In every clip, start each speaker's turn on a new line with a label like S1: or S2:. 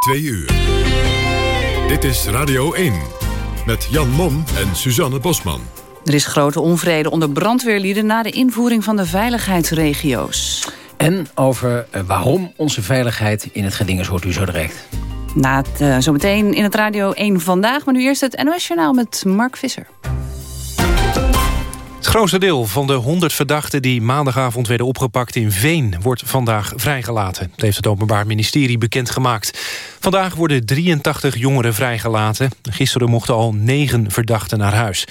S1: 2 uur. Dit is Radio 1 met Jan Mom en Suzanne Bosman.
S2: Er is grote onvrede onder brandweerlieden... na de invoering van de veiligheidsregio's.
S3: En over eh, waarom onze veiligheid in het geding is, hoort u zo direct.
S2: Na het, uh, zometeen in het Radio 1 Vandaag, maar nu eerst het NOS-journaal met Mark Visser.
S4: Grootste deel van de 100 verdachten die maandagavond werden opgepakt in Veen... wordt vandaag vrijgelaten. Dat heeft het Openbaar Ministerie bekendgemaakt. Vandaag worden 83 jongeren vrijgelaten. Gisteren mochten al 9 verdachten naar huis.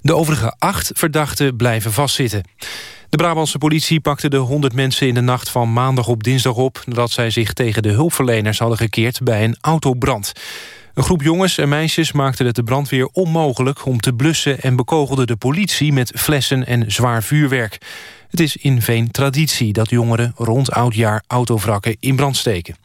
S4: De overige 8 verdachten blijven vastzitten. De Brabantse politie pakte de 100 mensen in de nacht van maandag op dinsdag op... nadat zij zich tegen de hulpverleners hadden gekeerd bij een autobrand. Een groep jongens en meisjes maakte het de brandweer onmogelijk om te blussen... en bekogelde de politie met flessen en zwaar vuurwerk. Het is in Veen traditie dat jongeren rond oudjaar autovrakken in brand steken.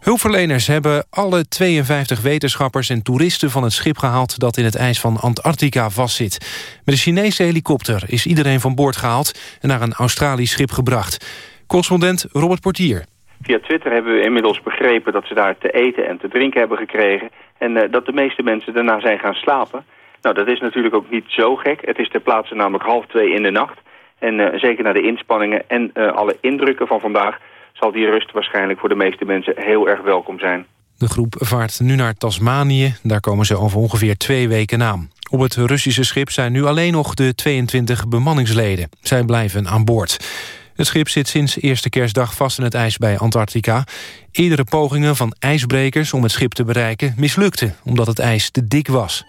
S4: Hulpverleners hebben alle 52 wetenschappers en toeristen van het schip gehaald dat in het ijs van Antarctica vastzit. Met een Chinese helikopter is iedereen van boord gehaald en naar een Australisch schip gebracht. Correspondent Robert Portier.
S5: Via Twitter hebben we inmiddels begrepen dat ze daar te eten en te drinken hebben gekregen. En uh, dat de meeste mensen daarna zijn gaan slapen. Nou, dat is natuurlijk ook niet zo gek. Het is ter plaatse namelijk half twee in de nacht. En uh, zeker na de inspanningen en uh, alle indrukken van vandaag... zal die rust waarschijnlijk voor de meeste mensen heel erg welkom zijn.
S4: De groep vaart nu naar Tasmanië. Daar komen ze over ongeveer twee weken aan. Op het Russische schip zijn nu alleen nog de 22 bemanningsleden. Zij blijven aan boord. Het schip zit sinds eerste kerstdag vast in het ijs bij Antarctica. Eerdere pogingen van ijsbrekers om het schip te bereiken mislukten... omdat het ijs te dik was.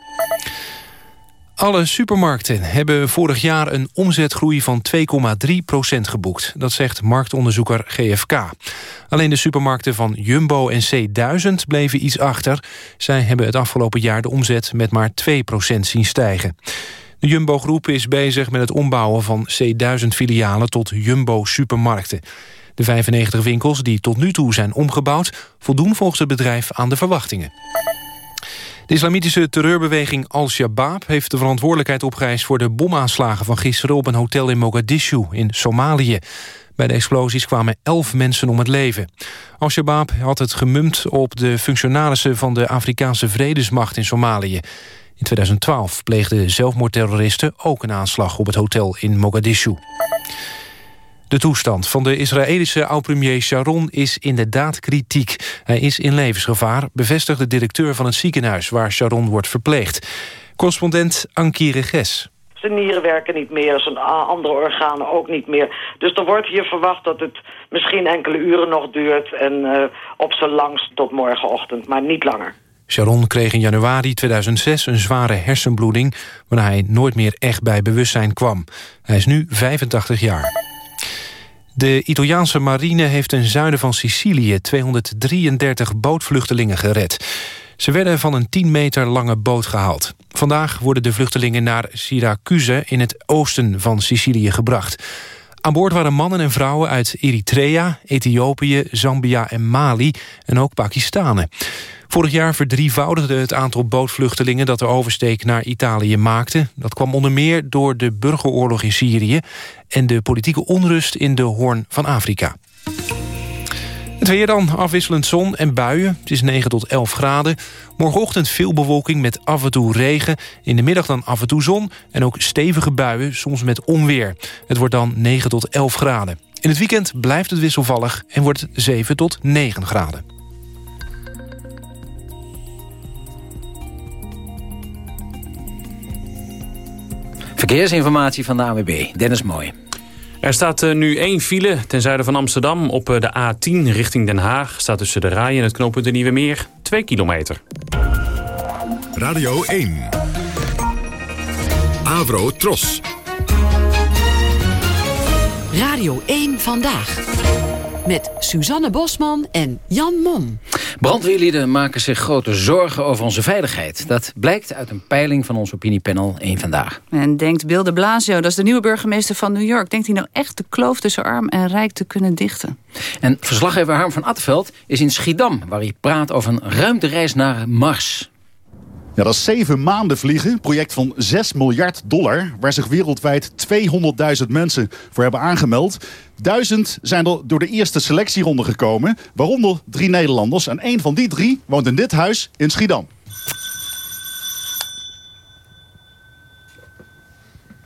S4: Alle supermarkten hebben vorig jaar een omzetgroei van 2,3% geboekt. Dat zegt marktonderzoeker GFK. Alleen de supermarkten van Jumbo en C1000 bleven iets achter. Zij hebben het afgelopen jaar de omzet met maar 2% zien stijgen. De Jumbo-groep is bezig met het ombouwen van C1000-filialen tot Jumbo-supermarkten. De 95 winkels die tot nu toe zijn omgebouwd... voldoen volgens het bedrijf aan de verwachtingen. De islamitische terreurbeweging Al-Shabaab heeft de verantwoordelijkheid opgeëist... voor de bomaanslagen van gisteren op een hotel in Mogadishu in Somalië. Bij de explosies kwamen elf mensen om het leven. Al-Shabaab had het gemumd op de functionarissen van de Afrikaanse Vredesmacht in Somalië. In 2012 pleegden zelfmoordterroristen ook een aanslag op het hotel in Mogadishu. De toestand van de Israëlische oud-premier Sharon is inderdaad kritiek. Hij is in levensgevaar, bevestigt de directeur van het ziekenhuis... waar Sharon wordt verpleegd. Correspondent Ankie Reges.
S6: Zijn nieren werken niet meer, zijn andere organen ook niet meer. Dus er wordt hier verwacht dat het misschien enkele uren nog duurt... en uh, op zijn langst tot morgenochtend, maar niet langer.
S4: Sharon kreeg in januari 2006 een zware hersenbloeding... waarna hij nooit meer echt bij bewustzijn kwam. Hij is nu 85 jaar. De Italiaanse marine heeft ten zuiden van Sicilië... 233 bootvluchtelingen gered. Ze werden van een 10 meter lange boot gehaald. Vandaag worden de vluchtelingen naar Syracuse... in het oosten van Sicilië gebracht. Aan boord waren mannen en vrouwen uit Eritrea, Ethiopië, Zambia en Mali... en ook Pakistanen. Vorig jaar verdrievoudigde het aantal bootvluchtelingen... dat de oversteek naar Italië maakte. Dat kwam onder meer door de burgeroorlog in Syrië... en de politieke onrust in de Hoorn van Afrika. Het weer dan, afwisselend zon en buien. Het is 9 tot 11 graden. Morgenochtend veel bewolking met af en toe regen. In de middag dan af en toe zon. En ook stevige buien, soms met onweer. Het wordt dan 9 tot 11 graden. In het weekend blijft het wisselvallig en wordt het 7 tot 9 graden.
S3: Verkeersinformatie van de AWB, Dennis Mooi.
S7: Er staat uh, nu één file ten zuiden van Amsterdam. Op uh, de A10 richting Den Haag staat tussen de Rij en het knooppunt de Nieuwe Meer 2 kilometer.
S1: Radio 1. Avro Tros.
S8: Radio 1 Vandaag met Suzanne Bosman en Jan Mom.
S3: Brandweerlieden maken zich grote zorgen over onze veiligheid. Dat blijkt uit een peiling van ons opiniepanel 1 Vandaag.
S2: En denkt Bill de Blasio, dat is de nieuwe burgemeester van New York... denkt hij nou echt de kloof tussen arm en rijk te kunnen dichten?
S3: En verslaggever Harm van Attenveld is in Schiedam... waar hij praat over een ruimtereis naar Mars.
S9: Ja, dat is zeven maanden vliegen. Project van 6 miljard dollar. Waar zich wereldwijd 200.000 mensen voor hebben aangemeld. Duizend zijn er door de eerste selectieronde gekomen. Waaronder drie Nederlanders. En één van die drie woont in dit huis in Schiedam.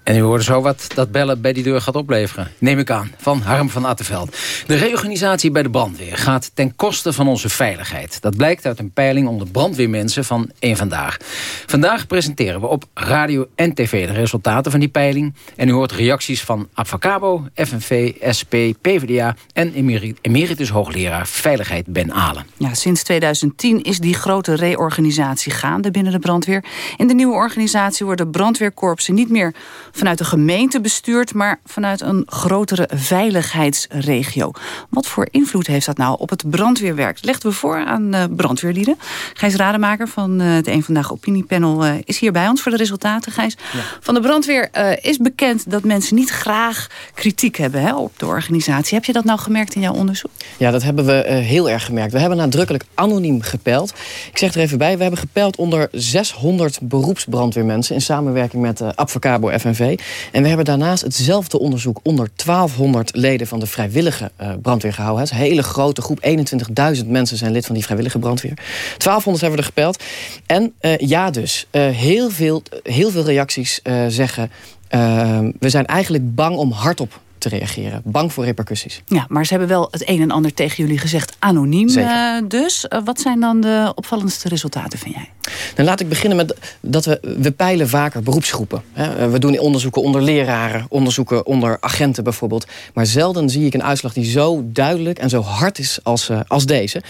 S3: En u hoorde zo wat dat bellen bij die deur gaat opleveren. Neem ik aan, van Harm van Attenveld. De reorganisatie bij de brandweer gaat ten koste van onze veiligheid. Dat blijkt uit een peiling onder brandweermensen van één Vandaag. Vandaag presenteren we op radio en tv de resultaten van die peiling. En u hoort reacties van Advocabo, FNV, SP, PvdA... en emeritus hoogleraar Veiligheid Ben Alen.
S2: Ja, sinds 2010 is die grote reorganisatie gaande binnen de brandweer. In de nieuwe organisatie worden brandweerkorpsen niet meer vanuit de gemeente bestuurd... maar vanuit een grotere veiligheidsregio. Wat voor invloed heeft dat nou op het brandweerwerk? Dat legden we voor aan uh, brandweerlieden. Gijs Rademaker van uh, de Een Vandaag Opiniepanel uh, is hier bij ons voor de resultaten. Gijs, van de brandweer is bekend dat mensen niet graag kritiek hebben hè, op de organisatie. Heb je dat nou gemerkt in jouw onderzoek?
S10: Ja, dat hebben we heel erg gemerkt. We hebben nadrukkelijk anoniem gepeld. Ik zeg er even bij, we hebben gepeld onder 600 beroepsbrandweermensen... in samenwerking met uh, Advocabo FNV. En we hebben daarnaast hetzelfde onderzoek onder 1200 leden van de vrijwillige uh, brandweer gehouden. Het is een hele grote groep, 21.000 mensen zijn lid van die vrijwillige brandweer. 1200 hebben we er gepeld. En uh, ja dus, uh, heel, veel, heel veel reacties zeggen... we zijn eigenlijk bang om hardop te reageren. Bang voor repercussies.
S2: Ja, maar ze hebben wel het een en ander tegen jullie gezegd. Anoniem uh, dus. Uh, wat zijn dan de opvallendste resultaten, vind jij?
S10: Dan laat ik beginnen met dat we, we peilen vaker beroepsgroepen. We doen onderzoeken onder leraren, onderzoeken onder agenten bijvoorbeeld. Maar zelden zie ik een uitslag die zo duidelijk en zo hard is als, als deze.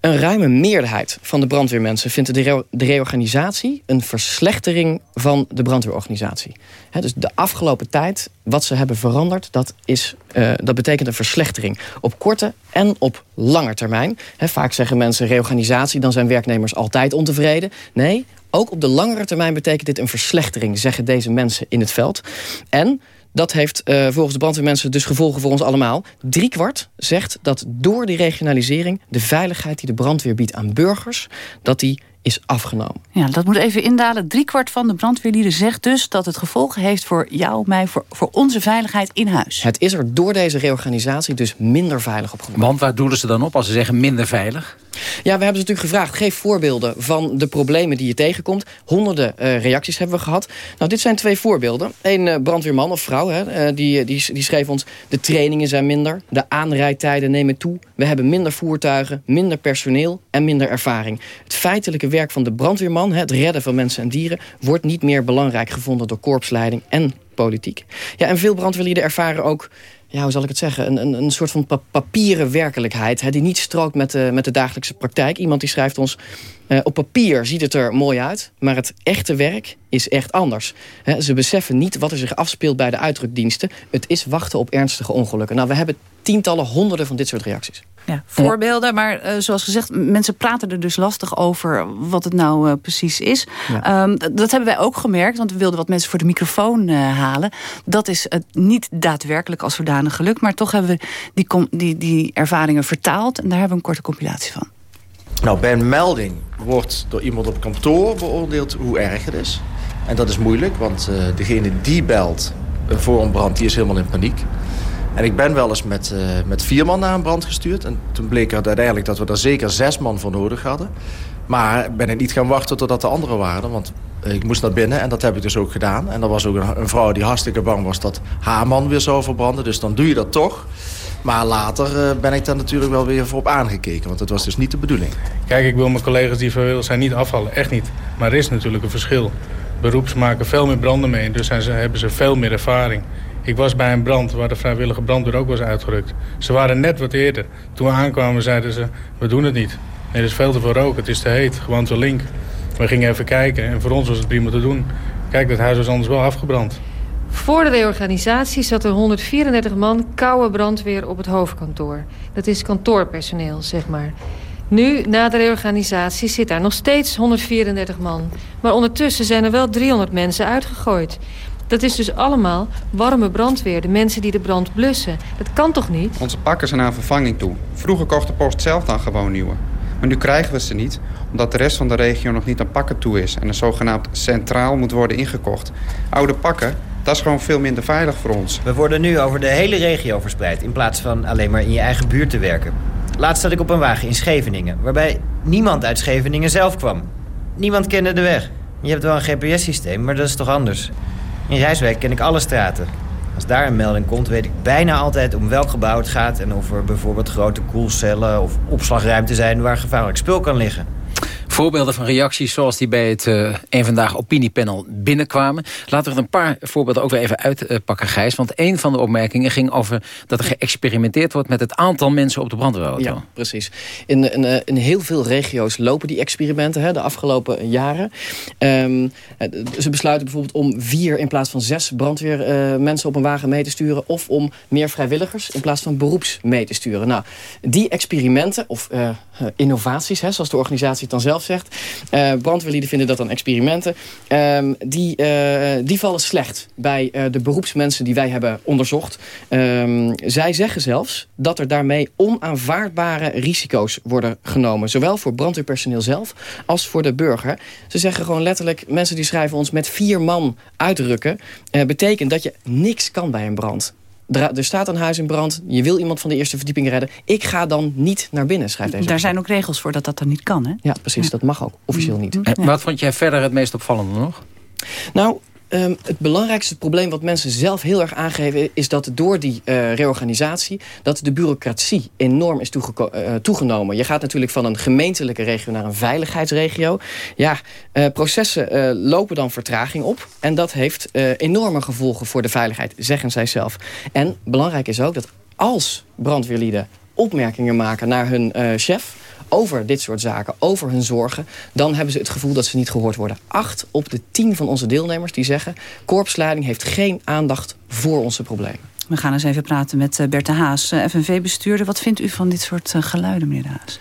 S10: Een ruime meerderheid van de brandweermensen vindt de, re de reorganisatie een verslechtering van de brandweerorganisatie. Dus de afgelopen tijd, wat ze hebben veranderd, dat, is, uh, dat betekent een verslechtering. Op korte en op lange termijn. Vaak zeggen mensen reorganisatie, dan zijn werknemers altijd ontevreden. Nee, ook op de langere termijn betekent dit een verslechtering, zeggen deze mensen in het veld. En dat heeft uh, volgens de brandweermensen dus gevolgen voor ons allemaal. Driekwart zegt dat door die regionalisering... de veiligheid die de brandweer biedt aan burgers... dat die is afgenomen.
S2: Ja, dat moet even indalen. Driekwart van de brandweerlieden zegt dus dat het gevolgen heeft voor jou, mij, voor, voor onze veiligheid in huis.
S10: Het is er door deze reorganisatie dus minder veilig op geworden.
S3: Want waar doelen ze dan op als ze zeggen minder veilig?
S10: Ja, we hebben ze natuurlijk gevraagd. Geef voorbeelden van de problemen die je tegenkomt. Honderden uh, reacties hebben we gehad. Nou, dit zijn twee voorbeelden. Een uh, brandweerman of vrouw, hè, uh, die, die, die schreef ons... de trainingen zijn minder, de aanrijdtijden nemen toe... we hebben minder voertuigen, minder personeel en minder ervaring. Het feitelijke werk van de brandweerman, het redden van mensen en dieren... wordt niet meer belangrijk gevonden door korpsleiding en politiek. Ja, en veel brandweerlieden ervaren ook ja, hoe zal ik het zeggen, een, een, een soort van papieren werkelijkheid... Hè, die niet strookt met de, met de dagelijkse praktijk. Iemand die schrijft ons... Uh, op papier ziet het er mooi uit, maar het echte werk is echt anders. He, ze beseffen niet wat er zich afspeelt bij de uitdrukdiensten. Het is wachten op ernstige ongelukken. Nou, we hebben tientallen, honderden van dit soort reacties.
S2: Ja, voorbeelden, maar uh, zoals gezegd, mensen praten er dus lastig over wat het nou uh, precies is. Ja. Um, dat hebben wij ook gemerkt, want we wilden wat mensen voor de microfoon uh, halen. Dat is het niet daadwerkelijk als zodanig gelukt, maar toch hebben we die, die, die ervaringen vertaald en daar hebben we een korte compilatie van.
S11: Nou, bij een melding wordt door iemand op kantoor beoordeeld hoe erg het is. En dat is moeilijk, want degene die belt voor een brand, die is helemaal in paniek. En ik ben wel eens met, uh, met vier man naar een brand gestuurd. En toen bleek uiteindelijk dat we er zeker zes man voor nodig hadden. Maar ben ik niet gaan wachten totdat de anderen waren. Want ik moest naar binnen en dat heb ik dus ook gedaan. En er was ook een, een vrouw die hartstikke bang was dat haar man weer zou verbranden. Dus dan doe je dat toch. Maar later uh, ben ik daar natuurlijk wel weer voor op aangekeken. Want dat was dus niet de bedoeling.
S12: Kijk, ik wil mijn collega's die vrijwillig zijn niet afvallen. Echt niet. Maar er is natuurlijk een verschil. Beroeps maken veel meer branden mee. Dus hebben ze veel meer ervaring. Ik was bij een brand waar de vrijwillige brandweer ook was uitgerukt. Ze waren net wat eerder. Toen we aankwamen zeiden ze, we doen het niet. Er is veel te veel rook, het is te heet, gewoon te link. We gingen even kijken en voor ons was het prima te doen. Kijk, dat huis was anders wel afgebrand.
S13: Voor de reorganisatie zat er 134 man koude brandweer op het hoofdkantoor. Dat is kantoorpersoneel, zeg maar. Nu, na de reorganisatie, zit daar nog steeds 134 man. Maar ondertussen zijn er wel 300 mensen uitgegooid. Dat is dus allemaal warme brandweer, de mensen die de brand blussen. Dat kan toch niet?
S14: Onze pakken zijn aan vervanging toe. Vroeger kocht de post zelf dan gewoon nieuwe. Maar nu krijgen we ze niet, omdat de rest van de regio nog niet aan pakken toe is... en er zogenaamd centraal moet worden ingekocht. Oude pakken, dat is gewoon veel minder veilig voor ons.
S15: We worden nu over de hele regio verspreid... in plaats van alleen maar in je eigen buurt te werken. Laatst zat ik op een wagen in Scheveningen... waarbij niemand uit Scheveningen zelf kwam. Niemand kende de weg. Je hebt wel een GPS-systeem, maar dat is toch anders? In Rijswijk ken ik alle straten. Als daar een melding komt, weet ik bijna altijd om welk gebouw het gaat... en of er bijvoorbeeld grote koelcellen of opslagruimte zijn... waar gevaarlijk spul kan liggen.
S3: Voorbeelden van reacties zoals die bij het uh, Vandaag opiniepanel binnenkwamen. Laten we er een paar voorbeelden ook weer even uitpakken, Gijs. Want een van de opmerkingen ging over dat er geëxperimenteerd wordt... met het aantal mensen op de brandweerauto.
S10: Ja, precies. In, in, in heel veel regio's lopen die experimenten hè, de afgelopen jaren. Um, ze besluiten bijvoorbeeld om vier in plaats van zes brandweermensen uh, op een wagen mee te sturen... of om meer vrijwilligers in plaats van beroeps mee te sturen. Nou, die experimenten, of uh, innovaties, hè, zoals de organisatie het dan zelf zegt. Uh, brandweerlieden vinden dat dan experimenten. Uh, die, uh, die vallen slecht bij uh, de beroepsmensen die wij hebben onderzocht. Ehm, zij zeggen zelfs dat er daarmee onaanvaardbare risico's worden genomen. Zowel voor brandweerpersoneel zelf als voor de burger. Ze zeggen gewoon letterlijk, mensen die schrijven ons met vier man uitrukken... betekent dat je niks kan bij een brand er staat een huis in brand. Je wil iemand van de eerste verdieping redden. Ik ga dan niet naar binnen, schrijft deze.
S2: Daar zijn ook regels voor dat dat dan niet kan, hè?
S10: Ja, precies. Dat mag ook officieel niet.
S3: En
S10: ja.
S3: wat vond jij verder het meest opvallende nog?
S10: Nou, Um, het belangrijkste probleem wat mensen zelf heel erg aangeven... is dat door die uh, reorganisatie... dat de bureaucratie enorm is uh, toegenomen. Je gaat natuurlijk van een gemeentelijke regio naar een veiligheidsregio. Ja, uh, processen lopen dan vertraging op. En dat heeft enorme gevolgen voor de veiligheid, zeggen zij zelf. En belangrijk is ook dat als brandweerlieden opmerkingen maken naar hun chef over dit soort zaken, over hun zorgen... dan hebben ze het gevoel dat ze niet gehoord worden. Acht op de tien van onze deelnemers die zeggen... korpsleiding heeft geen aandacht voor onze problemen.
S2: We gaan eens even praten met Bert de Haas, FNV-bestuurder. Wat vindt u van dit soort geluiden, meneer de Haas?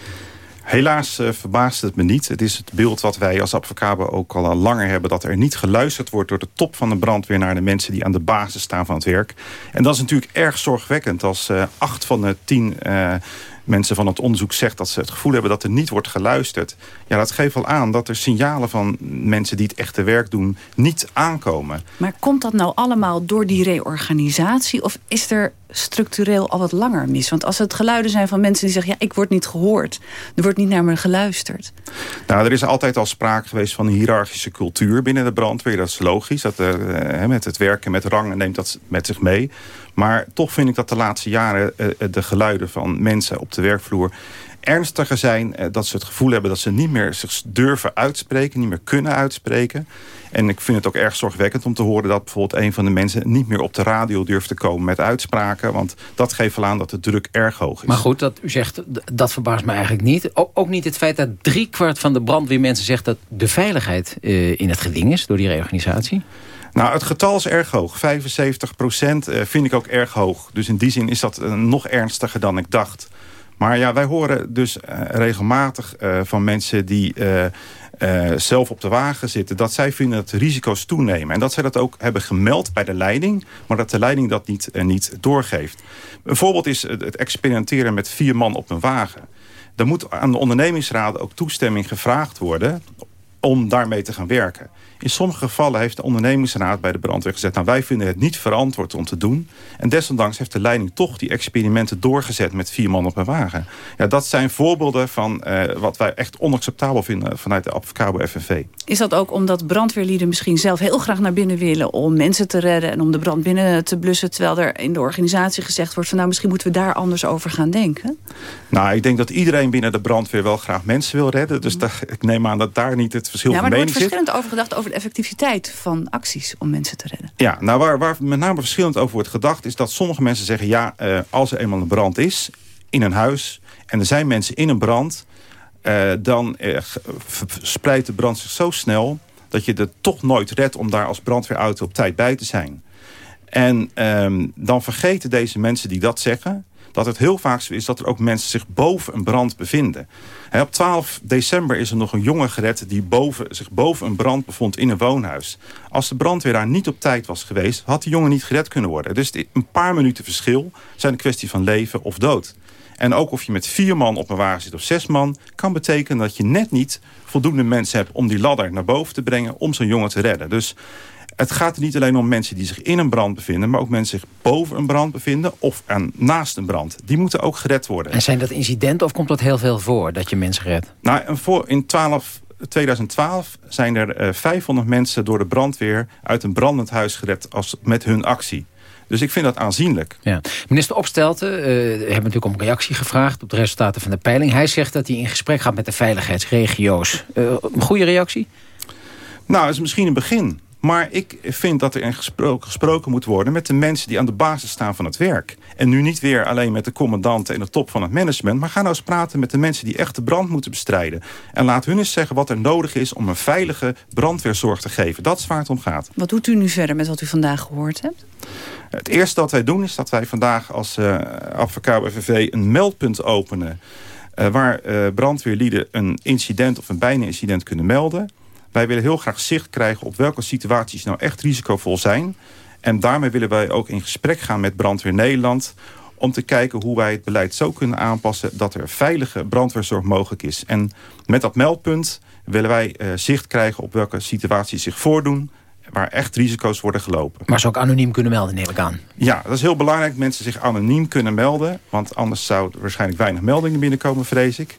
S16: Helaas uh, verbaast het me niet. Het is het beeld wat wij als advocabo ook al langer hebben... dat er niet geluisterd wordt door de top van de brandweer... naar de mensen die aan de basis staan van het werk. En dat is natuurlijk erg zorgwekkend als uh, acht van de tien... Uh, mensen van het onderzoek zegt dat ze het gevoel hebben dat er niet wordt geluisterd. Ja, dat geeft wel aan dat er signalen van mensen die het echte werk doen niet aankomen.
S2: Maar komt dat nou allemaal door die reorganisatie of is er structureel al wat langer mis? Want als het geluiden zijn van mensen die zeggen... ja, ik word niet gehoord, er wordt niet naar me geluisterd.
S16: Nou, er is altijd al sprake geweest van een hiërarchische cultuur binnen de brandweer. Dat is logisch. Dat, uh, met het werken met rangen neemt dat met zich mee. Maar toch vind ik dat de laatste jaren uh, de geluiden van mensen op de werkvloer ernstiger zijn. Uh, dat ze het gevoel hebben dat ze niet meer zich durven uitspreken. Niet meer kunnen uitspreken. En ik vind het ook erg zorgwekkend om te horen dat bijvoorbeeld een van de mensen niet meer op de radio durft te komen met uitspraken. Want dat geeft wel aan dat de druk erg hoog is.
S3: Maar goed, dat u zegt, dat verbaast me eigenlijk niet. Ook, ook niet het feit dat driekwart van de brandweermensen zegt dat de veiligheid in het geding is door die reorganisatie.
S16: Nou, het getal is erg hoog. 75 procent uh, vind ik ook erg hoog. Dus in die zin is dat uh, nog ernstiger dan ik dacht. Maar ja, wij horen dus uh, regelmatig van mensen die zelf op de wagen zitten... dat zij vinden dat risico's toenemen. En dat zij dat ook hebben gemeld bij de leiding... maar dat de leiding dat niet, niet doorgeeft. Een voorbeeld is het experimenteren met vier man op een wagen. Er moet aan de ondernemingsraad ook toestemming gevraagd worden... om daarmee te gaan werken. In sommige gevallen heeft de ondernemingsraad bij de brandweer gezegd... nou, wij vinden het niet verantwoord om te doen. En desondanks heeft de leiding toch die experimenten doorgezet... met vier man op een wagen. Ja, dat zijn voorbeelden van uh, wat wij echt onacceptabel vinden... vanuit de Advocabo FNV.
S2: Is dat ook omdat brandweerlieden misschien zelf heel graag naar binnen willen... om mensen te redden en om de brand binnen te blussen... terwijl er in de organisatie gezegd wordt... van nou, misschien moeten we daar anders over gaan denken?
S16: Nou, ik denk dat iedereen binnen de brandweer wel graag mensen wil redden. Dus daar, ik neem aan dat daar niet het verschil
S2: ja,
S16: van mening
S2: zit. Maar er wordt verschillend over gedacht... over de effectiviteit van acties om mensen te redden.
S16: Ja, nou waar, waar met name verschillend over wordt gedacht... is dat sommige mensen zeggen... ja, uh, als er eenmaal een brand is in een huis... en er zijn mensen in een brand... Uh, dan uh, spreidt de brand zich zo snel... dat je het toch nooit redt om daar als brandweerauto op tijd bij te zijn. En um, dan vergeten deze mensen die dat zeggen dat het heel vaak zo is dat er ook mensen zich boven een brand bevinden. Op 12 december is er nog een jongen gered die boven, zich boven een brand bevond in een woonhuis. Als de brandweer daar niet op tijd was geweest, had die jongen niet gered kunnen worden. Dus een paar minuten verschil zijn een kwestie van leven of dood. En ook of je met vier man op een wagen zit of zes man... kan betekenen dat je net niet voldoende mensen hebt... om die ladder naar boven te brengen om zo'n jongen te redden. Dus het gaat er niet alleen om mensen die zich in een brand bevinden... maar ook mensen zich boven een brand bevinden of aan, naast een brand. Die moeten ook gered worden.
S3: En zijn dat incidenten of komt dat heel veel voor dat je mensen redt?
S16: Nou, voor, in 12, 2012 zijn er uh, eh, 500 mensen door de brandweer... uit een brandend huis gered als, met hun actie. Dus ik vind dat aanzienlijk.
S3: Ja. Minister Opstelten uh, hebben natuurlijk om reactie gevraagd... op de resultaten van de peiling. Hij zegt dat hij in gesprek gaat met de veiligheidsregio's. Uh, een goede reactie?
S16: Nou, dat is misschien een begin. Maar ik vind dat er gesproken, gesproken moet worden met de mensen die aan de basis staan van het werk. En nu niet weer alleen met de commandanten en de top van het management... maar ga nou eens praten met de mensen die echt de brand moeten bestrijden. En laat hun eens zeggen wat er nodig is om een veilige brandweerzorg te geven. Dat is waar het om gaat.
S2: Wat doet u nu verder met wat u vandaag gehoord hebt?
S16: Het eerste dat wij doen is dat wij vandaag als uh, Advocabo FNV een meldpunt openen... Uh, waar uh, brandweerlieden een incident of een bijna incident kunnen melden. Wij willen heel graag zicht krijgen op welke situaties nou echt risicovol zijn. En daarmee willen wij ook in gesprek gaan met Brandweer Nederland om te kijken hoe wij het beleid zo kunnen aanpassen... dat er veilige brandweerzorg mogelijk is. En met dat meldpunt willen wij uh, zicht krijgen op welke situaties zich voordoen waar echt risico's worden gelopen.
S3: Maar ze ook anoniem kunnen melden, neem ik aan.
S16: Ja, dat is heel belangrijk. Mensen zich anoniem kunnen melden. Want anders zou er waarschijnlijk weinig meldingen binnenkomen, vrees ik.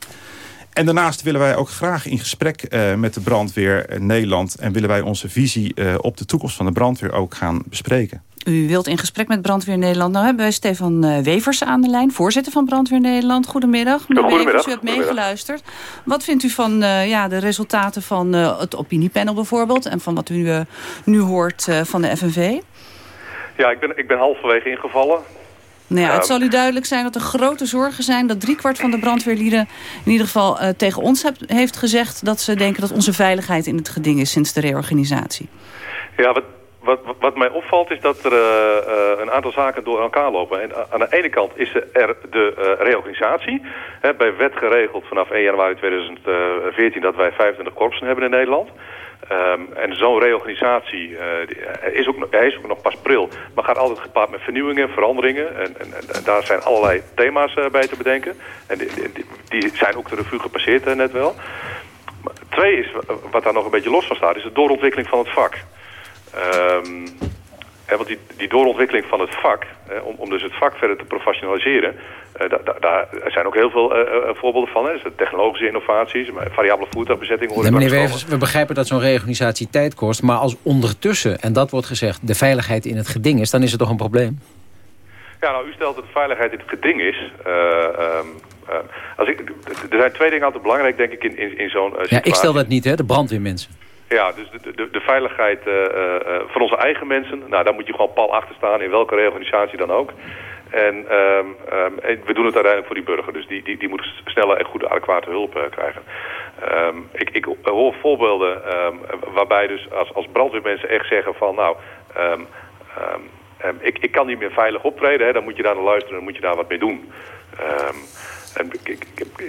S16: En daarnaast willen wij ook graag in gesprek uh, met de brandweer in Nederland... en willen wij onze visie uh, op de toekomst van de brandweer ook gaan bespreken.
S2: U wilt in gesprek met Brandweer Nederland. Nou hebben wij Stefan uh, Wevers aan de lijn, voorzitter van Brandweer Nederland. Goedemiddag.
S17: Meneer Goedemiddag.
S2: Wevers, u hebt meegeluisterd. Wat vindt u van ja, de resultaten van het opiniepanel bijvoorbeeld... en van wat u nu hoort van de FNV?
S17: Ja, ik ben, ik ben halverwege ingevallen.
S2: Nou ja, het zal u duidelijk zijn dat er grote zorgen zijn... dat driekwart van de brandweerlieden in ieder geval uh, tegen ons heb, heeft gezegd... dat ze denken dat onze veiligheid in het geding is sinds de reorganisatie.
S17: Ja, wat, wat, wat mij opvalt is dat er uh, uh, een aantal zaken door elkaar lopen. En aan de ene kant is er de reorganisatie. Hè, bij wet geregeld vanaf 1 januari 2014 dat wij 25 korpsen hebben in Nederland... Um, en zo'n reorganisatie uh, is, ook, hij is ook nog pas pril, maar gaat altijd gepaard met vernieuwingen, veranderingen. En, en, en daar zijn allerlei thema's uh, bij te bedenken. En die, die, zijn ook de revue gepasseerd net wel. Twee is, wat daar nog een beetje los van staat, is de doorontwikkeling van het vak. Um, want die, die doorontwikkeling van het vak, om, om dus het vak verder te professionaliseren... Uh, daar zijn ook heel veel uh, voorbeelden van. Hè. Dus technologische innovaties, variabele voertuigbezetting.
S3: Nee, meneer Wevers, we begrijpen dat zo'n reorganisatie tijd kost. Maar als ondertussen, en dat wordt gezegd, de veiligheid in het geding is... dan is het toch een probleem?
S17: Ja, nou, u stelt dat de veiligheid in het geding is. Um, als ik, er zijn twee dingen altijd belangrijk, denk ik, in, in, in zo'n situatie.
S3: Ja, ik stel dat niet, hè, de brandweermensen.
S17: Ja, dus de, de, de veiligheid uh, uh, van onze eigen mensen, nou, daar moet je gewoon pal achter staan in welke reorganisatie dan ook. En um, um, we doen het uiteindelijk voor die burger. Dus die, die, die moet snelle en goede adequate hulp krijgen. Um, ik, ik hoor voorbeelden waarbij dus als, als brandweermensen echt zeggen van... nou, ik, ik kan niet meer veilig optreden. Hè, dan moet je daar naar luisteren en dan moet je daar wat mee doen.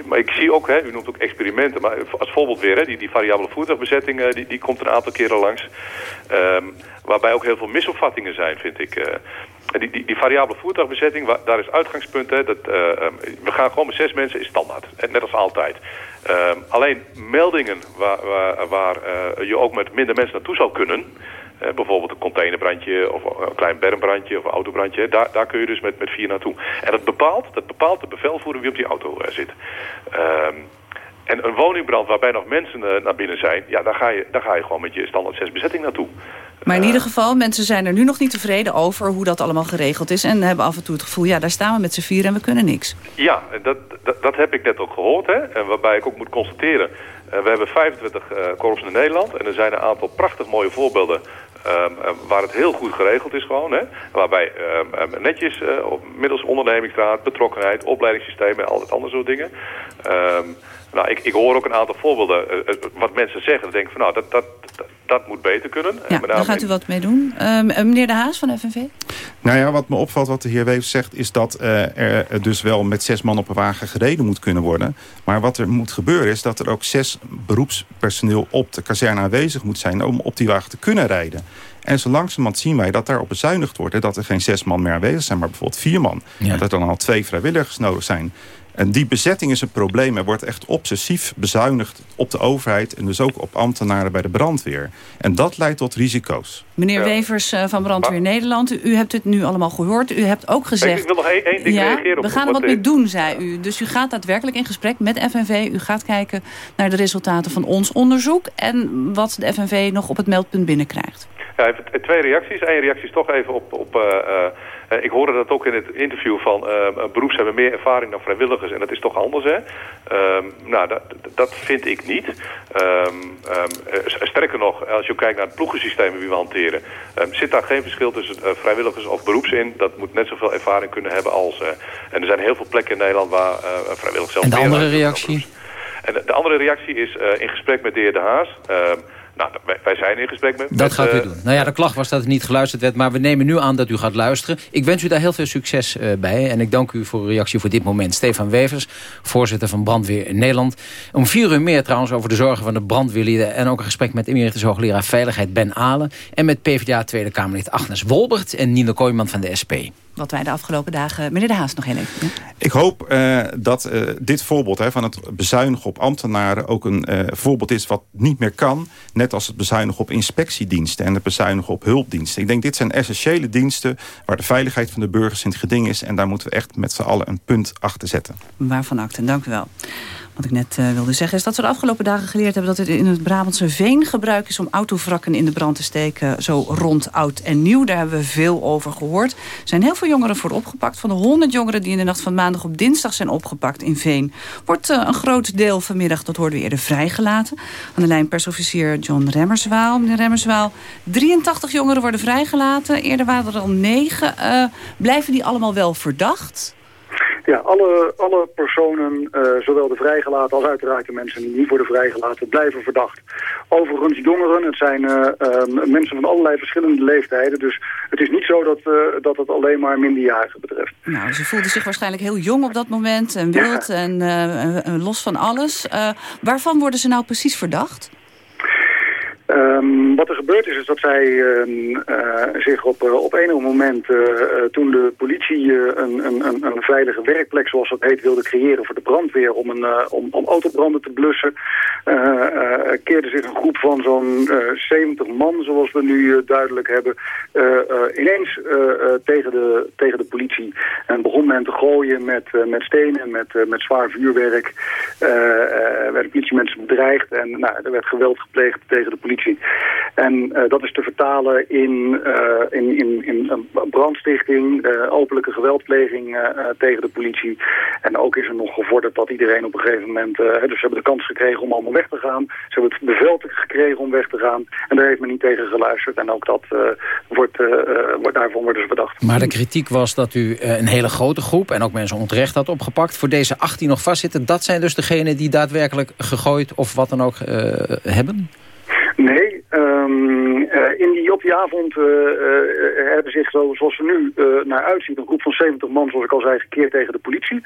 S17: Maar ik zie ook, hè, u noemt ook experimenten, maar als voorbeeld weer, hè, die, die variabele voertuigbezetting, die, die komt een aantal keren langs. Um, waarbij ook heel veel misopvattingen zijn, vind ik. Uh, die, die, die, variabele voertuigbezetting, daar is uitgangspunt. Dat, uh, we gaan gewoon met zes mensen, is standaard. Net als altijd. Um, alleen meldingen waar, waar, waar je ook met minder mensen naartoe zou kunnen... Uh, bijvoorbeeld een containerbrandje of een klein bermbrandje of een autobrandje. Daar, daar kun je dus met, met vier naartoe. En dat bepaalt, dat bepaalt de bevelvoerder wie op die auto uh, zit. Um, en een woningbrand waarbij nog mensen uh, naar binnen zijn... ja, daar ga, je, daar ga je gewoon met je standaard 6 bezetting naartoe.
S2: Maar in ieder geval, mensen zijn er nu nog niet tevreden over... hoe dat allemaal geregeld is. En hebben af en toe het gevoel, ja, daar staan we met z'n vier en we kunnen niks.
S17: Ja, dat, dat, dat heb ik net ook gehoord. Hè? En waarbij ik ook moet constateren... we hebben 25 korpsen in Nederland. En er zijn een aantal prachtig mooie voorbeelden Um, waar het heel goed geregeld is gewoon. Hè? Waarbij um, netjes uh, middels ondernemingsraad, betrokkenheid, opleidingssystemen en al andere soort dingen. Nou, ik, ik hoor ook een aantal voorbeelden uh, wat mensen zeggen. Dan denk ik van nou, dat, dat, dat, dat moet beter kunnen.
S2: Ja, daar gaat u wat mee doen. Uh, meneer De Haas van FNV?
S16: Nou ja, wat me opvalt wat de heer Weves zegt... is dat uh, er dus wel met zes man op een wagen gereden moet kunnen worden. Maar wat er moet gebeuren is dat er ook zes beroepspersoneel... op de kazerne aanwezig moet zijn om op die wagen te kunnen rijden. En zo langzamerhand zien wij dat daarop bezuinigd wordt... en dat er geen zes man meer aanwezig zijn, maar bijvoorbeeld vier man. En dat er dan al twee vrijwilligers nodig zijn. En die bezetting is een probleem. Er wordt echt obsessief bezuinigd op de overheid... en dus ook op ambtenaren bij de brandweer. En dat leidt tot risico's.
S2: Meneer Wevers eh, van Brandweer Nederland, u hebt het nu allemaal gehoord. U hebt ook gezegd...
S17: Ik wil nog één, ding
S2: ja,
S17: reageren op
S2: we gaan er wat mee doen, zei u. Dus u gaat daadwerkelijk in gesprek met FNV. U gaat kijken naar de resultaten van ons onderzoek... en wat de FNV nog op het meldpunt binnenkrijgt.
S17: Ja, twee reacties. Eén reactie is toch even op... op uh, uh, ik hoorde dat ook in het interview van... Uh, beroeps hebben meer ervaring dan vrijwilligers. En dat is toch anders, hè? Uh, nou, dat, dat vind ik niet. Um, sterker nog, als je kijkt naar het ploegensysteem die we hanteren... zit daar geen verschil tussen vrijwilligers of beroeps in. Dat moet net zoveel ervaring kunnen hebben als... en er zijn heel veel plekken in Nederland waar vrijwilligers zelf...
S3: En de andere reactie?
S17: En de, de, andere reactie is in gesprek met de heer De Haas... Ehm, nou, wij, zijn in gesprek met...
S3: Dat gaat u uh, doen. Nou ja, de klacht was dat het niet geluisterd werd... maar we nemen nu aan dat u gaat luisteren. Ik wens u daar heel veel succes uh, bij. En ik dank u voor uw reactie voor dit moment. Stefan Wevers, voorzitter van Brandweer in Nederland. Om vier uur meer trouwens over de zorgen van de brandweerlieden... en ook een gesprek met emeritus hoogleraar Veiligheid Ben Alen... en met PvdA Tweede Kamerlid Agnes Wolbert... en Nino Kooijman van de SP
S2: wat wij de afgelopen dagen... Meneer De Haas, nog heel even.
S16: Ik hoop uh, dat uh, dit voorbeeld hè, van het bezuinigen op ambtenaren... ook een uh, voorbeeld is wat niet meer kan. Net als het bezuinigen op inspectiediensten... en het bezuinigen op hulpdiensten. Ik denk dit zijn essentiële diensten... waar de veiligheid van de burgers in het geding is. En daar moeten we echt met z'n allen een punt achter zetten.
S2: Waarvan acten, dank u wel. Wat ik net uh, wilde zeggen is dat we de afgelopen dagen geleerd hebben... dat het in het Brabantse veen gebruik is om autovrakken in de brand te steken... zo rond oud en nieuw. Daar hebben we veel over gehoord. Er zijn heel veel jongeren voor opgepakt. Van de 100 jongeren die in de nacht van maandag op dinsdag zijn opgepakt in Veen... wordt uh, een groot deel vanmiddag, dat hoorden we eerder, vrijgelaten. Aan de lijn persofficier John Remmerswaal. Meneer Remmerswaal, 83 jongeren worden vrijgelaten. Eerder waren er al 9. Uh, blijven die allemaal wel verdacht?
S18: Ja, alle, alle personen, uh, zowel de vrijgelaten als uiteraard de mensen die niet worden vrijgelaten, blijven verdacht. Overigens jongeren, het zijn uh, uh, mensen van allerlei verschillende leeftijden. Dus het is niet zo dat, dat het alleen maar minderjarigen betreft.
S2: Nou, ze voelden zich waarschijnlijk heel jong op dat moment en wild ja. en los van alles. waarvan worden ze nou precies verdacht?
S18: Um, wat er gebeurd is, is dat zij uh, uh, zich op, uh, op enig moment, uh, toen de politie een, een, een, veilige werkplek, zoals dat heet, wilde creëren voor de brandweer om, een, om, om autobranden te blussen, keerde zich een groep van zo'n 70 man, zoals we nu duidelijk hebben, ineens tegen, de, tegen de politie. En begon men te gooien met, met stenen, met, met zwaar vuurwerk. Politiemensen bedreigd en nou, er werd geweld gepleegd tegen de politie. En uh, dat is te vertalen in, uh, in, in, in een brandstichting, uh, openlijke geweldpleging tegen de politie. En ook is er nog gevorderd dat iedereen op een gegeven moment... dus ze hebben de kans gekregen om allemaal weg te gaan. Ze hebben het bevel gekregen om weg te gaan. En daar heeft men niet tegen geluisterd. En ook dat wordt, wordt, daarvan worden ze bedacht.
S3: Maar de kritiek was dat u een hele grote groep... en ook mensen onterecht had opgepakt. Voor deze 18 nog vastzitten. Dat zijn dus degenen die daadwerkelijk gegooid of wat dan ook hebben?
S18: Nee, um, uh, in die, op die avond uh, uh, hebben zich, zo, zoals we nu naar uitziet, een groep van 70 man, zoals ik al zei, gekeerd tegen de politie.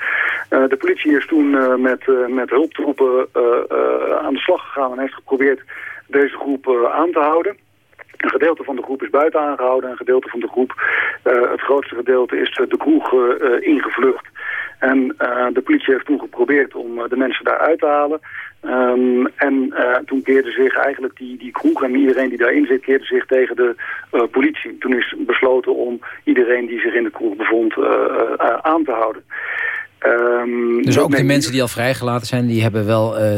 S18: de politie is toen met, met hulptroepen aan de slag gegaan en heeft geprobeerd deze groep aan te houden. Een gedeelte van de groep is buiten aangehouden. Een gedeelte van de groep, het grootste gedeelte, is de kroeg ingevlucht. En de politie heeft toen geprobeerd om de mensen daar uit te halen. Um, en uh, toen keerde zich eigenlijk die, die kroeg en iedereen die daarin zit, keerde zich tegen de uh, politie. Toen is besloten om iedereen die zich in de kroeg bevond uh, aan te houden.
S3: Um, dus ook de mensen die al vrijgelaten zijn, die hebben wel uh, uh,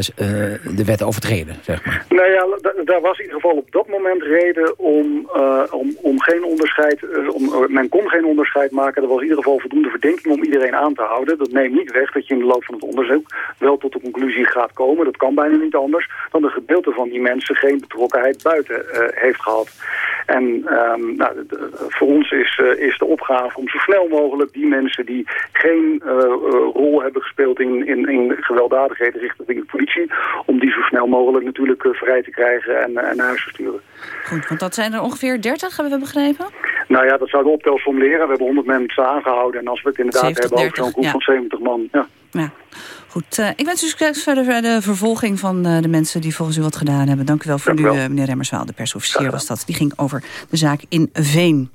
S3: de wet overtreden, zeg maar?
S18: Nou ja, daar was in ieder geval op dat moment reden om, uh, om, om geen onderscheid, om, men kon geen onderscheid maken. Er was in ieder geval voldoende verdenking om iedereen aan te houden. Dat neemt niet weg dat je in de loop van het onderzoek wel tot de conclusie gaat komen. Dat kan bijna niet anders dan een gedeelte van die mensen geen betrokkenheid buiten heeft gehad. En um, nou, de, voor ons is, is de opgave om zo snel mogelijk die mensen die geen rol hebben gespeeld in, in, in gewelddadigheden richting de politie. Om die zo snel mogelijk natuurlijk vrij te krijgen en, en naar huis te sturen.
S2: Goed, want dat zijn er ongeveer 30, hebben we begrepen?
S18: Nou ja, dat zouden we optelssom leren. We hebben 100 mensen aangehouden. En als we het inderdaad 70, hebben over zo'n groep van 70 man. Ja.
S2: ja. Goed, uh, ik wens u succes verder bij de vervolging van uh, de mensen die volgens u wat gedaan hebben. Dank u wel voor Dank u, meneer Remmerswaal, de persofficier was dat. Die ging over de zaak in Veen.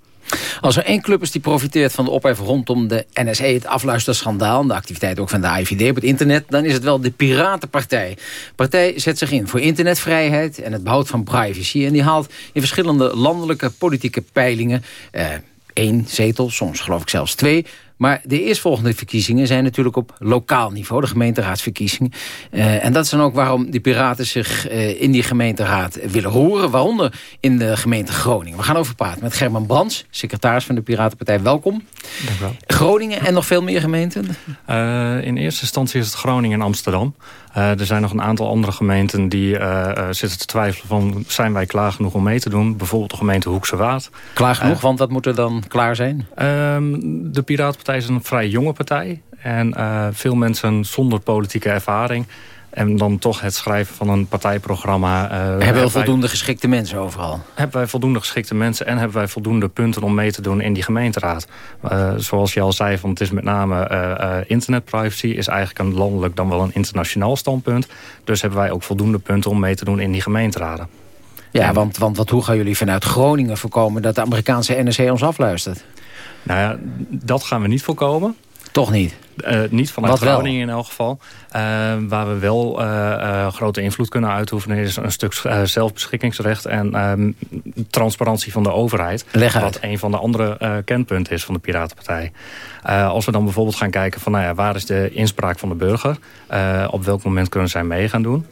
S3: Als er één club is die profiteert van de ophef rondom de NSE... het afluisterschandaal, de activiteit ook van de AIVD op het internet... dan is het wel de Piratenpartij. De partij zet zich in voor internetvrijheid en het behoud van privacy... en die haalt in verschillende landelijke politieke peilingen... Eh, één zetel, soms geloof ik zelfs twee... Maar de eerstvolgende verkiezingen zijn natuurlijk op lokaal niveau. De gemeenteraadsverkiezingen. Uh, en dat is dan ook waarom de piraten zich uh, in die gemeenteraad willen horen. Waaronder in de gemeente Groningen. We gaan over praten met German Brands, secretaris van de Piratenpartij. Welkom.
S19: Dank u wel.
S3: Groningen en nog veel meer gemeenten?
S19: Uh, in eerste instantie is het Groningen en Amsterdam. Uh, er zijn nog een aantal andere gemeenten die uh, zitten te twijfelen van... zijn wij klaar genoeg om mee te doen? Bijvoorbeeld de gemeente Hoekse Waard.
S3: Klaar genoeg? want wat moet er dan klaar zijn?
S19: Ehm, de Piratenpartij is een vrij jonge partij. En veel mensen zonder politieke ervaring... En dan toch het schrijven van een partijprogramma. Uh,
S3: hebben we voldoende geschikte mensen overal?
S19: Hebben wij voldoende geschikte mensen en hebben wij voldoende punten om mee te doen in die gemeenteraad. Uh, zoals je al zei, van het is met name uh, internetprivacy is eigenlijk een landelijk dan wel een internationaal standpunt. Dus hebben wij ook voldoende punten om mee te doen in die gemeenteraden.
S3: Ja, want, want wat, hoe gaan jullie vanuit Groningen voorkomen dat de Amerikaanse NRC ons afluistert?
S19: Nou ja, dat gaan we niet voorkomen.
S3: Toch niet?
S19: Uh, niet vanuit Groningen in elk geval. Uh, waar we wel uh, grote invloed kunnen uitoefenen... is een stuk zelfbeschikkingsrecht en ehm, transparantie van de overheid. Wat een van de andere kenpunten is van de Piratenpartij. als we dan bijvoorbeeld gaan kijken van... Nou ja, waar is de inspraak van de burger? op welk moment kunnen zij mee gaan doen?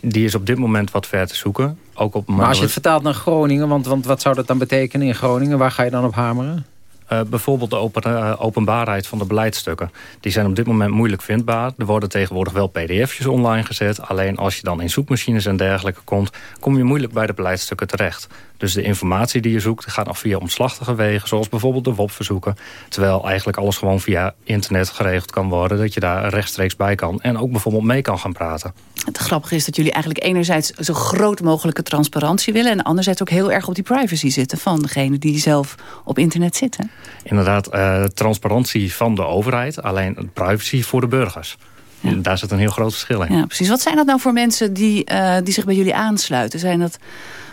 S19: Die is op dit moment wat ver te zoeken. Ook op
S3: maar als je het vertaalt naar Groningen... Want, want wat zou dat dan betekenen in Groningen? Waar ga je dan op hameren?
S19: Uh, bijvoorbeeld de uh, openbaarheid van de beleidsstukken. Die zijn op dit moment moeilijk vindbaar. Er worden tegenwoordig wel pdf'jes online gezet. Alleen als je dan in zoekmachines en dergelijke komt... kom je moeilijk bij de beleidsstukken terecht. Dus de informatie die je zoekt gaat nog via omslachtige wegen... zoals bijvoorbeeld de WOP-verzoeken. Terwijl eigenlijk alles gewoon via internet geregeld kan worden... dat je daar rechtstreeks bij kan en ook bijvoorbeeld mee kan gaan praten.
S2: Het grappige is dat jullie eigenlijk enerzijds... zo groot mogelijke transparantie willen... en anderzijds ook heel erg op die privacy zitten... van degene die zelf op internet zitten.
S19: Inderdaad, uh, transparantie van de overheid... alleen privacy voor de burgers. Ja. Daar zit een heel groot verschil in.
S2: Ja, precies. Wat zijn dat nou voor mensen die, uh, die zich bij jullie aansluiten? Zijn dat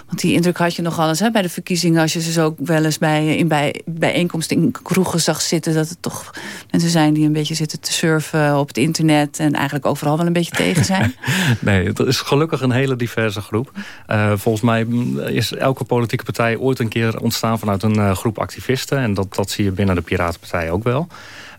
S2: want die indruk had je nog alles hè, bij de verkiezingen. Als je ze zo wel eens bij, in bij, bijeenkomsten in kroegen zag zitten. Dat het toch mensen zijn die een beetje zitten te surfen op het internet. En eigenlijk overal wel een beetje tegen zijn.
S19: nee, het is gelukkig een hele diverse groep. Uh, volgens mij is elke politieke partij ooit een keer ontstaan vanuit een uh, groep activisten. En dat, dat zie je binnen de Piratenpartij ook wel.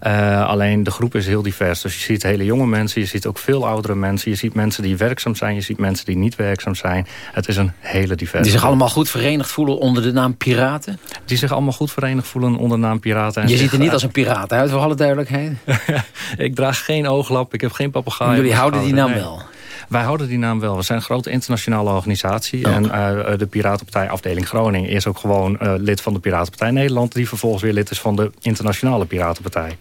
S19: Uh, alleen de groep is heel divers. Dus je ziet hele jonge mensen, je ziet ook veel oudere mensen. Je ziet mensen die werkzaam zijn, je ziet mensen die niet werkzaam zijn. Het is een hele diverse
S3: Die zich allemaal goed verenigd voelen onder de naam Piraten?
S19: Die zich allemaal goed verenigd voelen onder de naam Piraten.
S3: En je ziet er niet als een piraat uit, voor alle duidelijkheid.
S19: ik draag geen ooglap, ik heb geen papegaai.
S3: Jullie houden die naam nee. wel?
S19: Wij houden die naam wel. We zijn een grote internationale organisatie. Oh. En uh, de Piratenpartij afdeling Groningen is ook gewoon uh, lid van de Piratenpartij Nederland... die vervolgens weer lid is van de internationale Piratenpartij.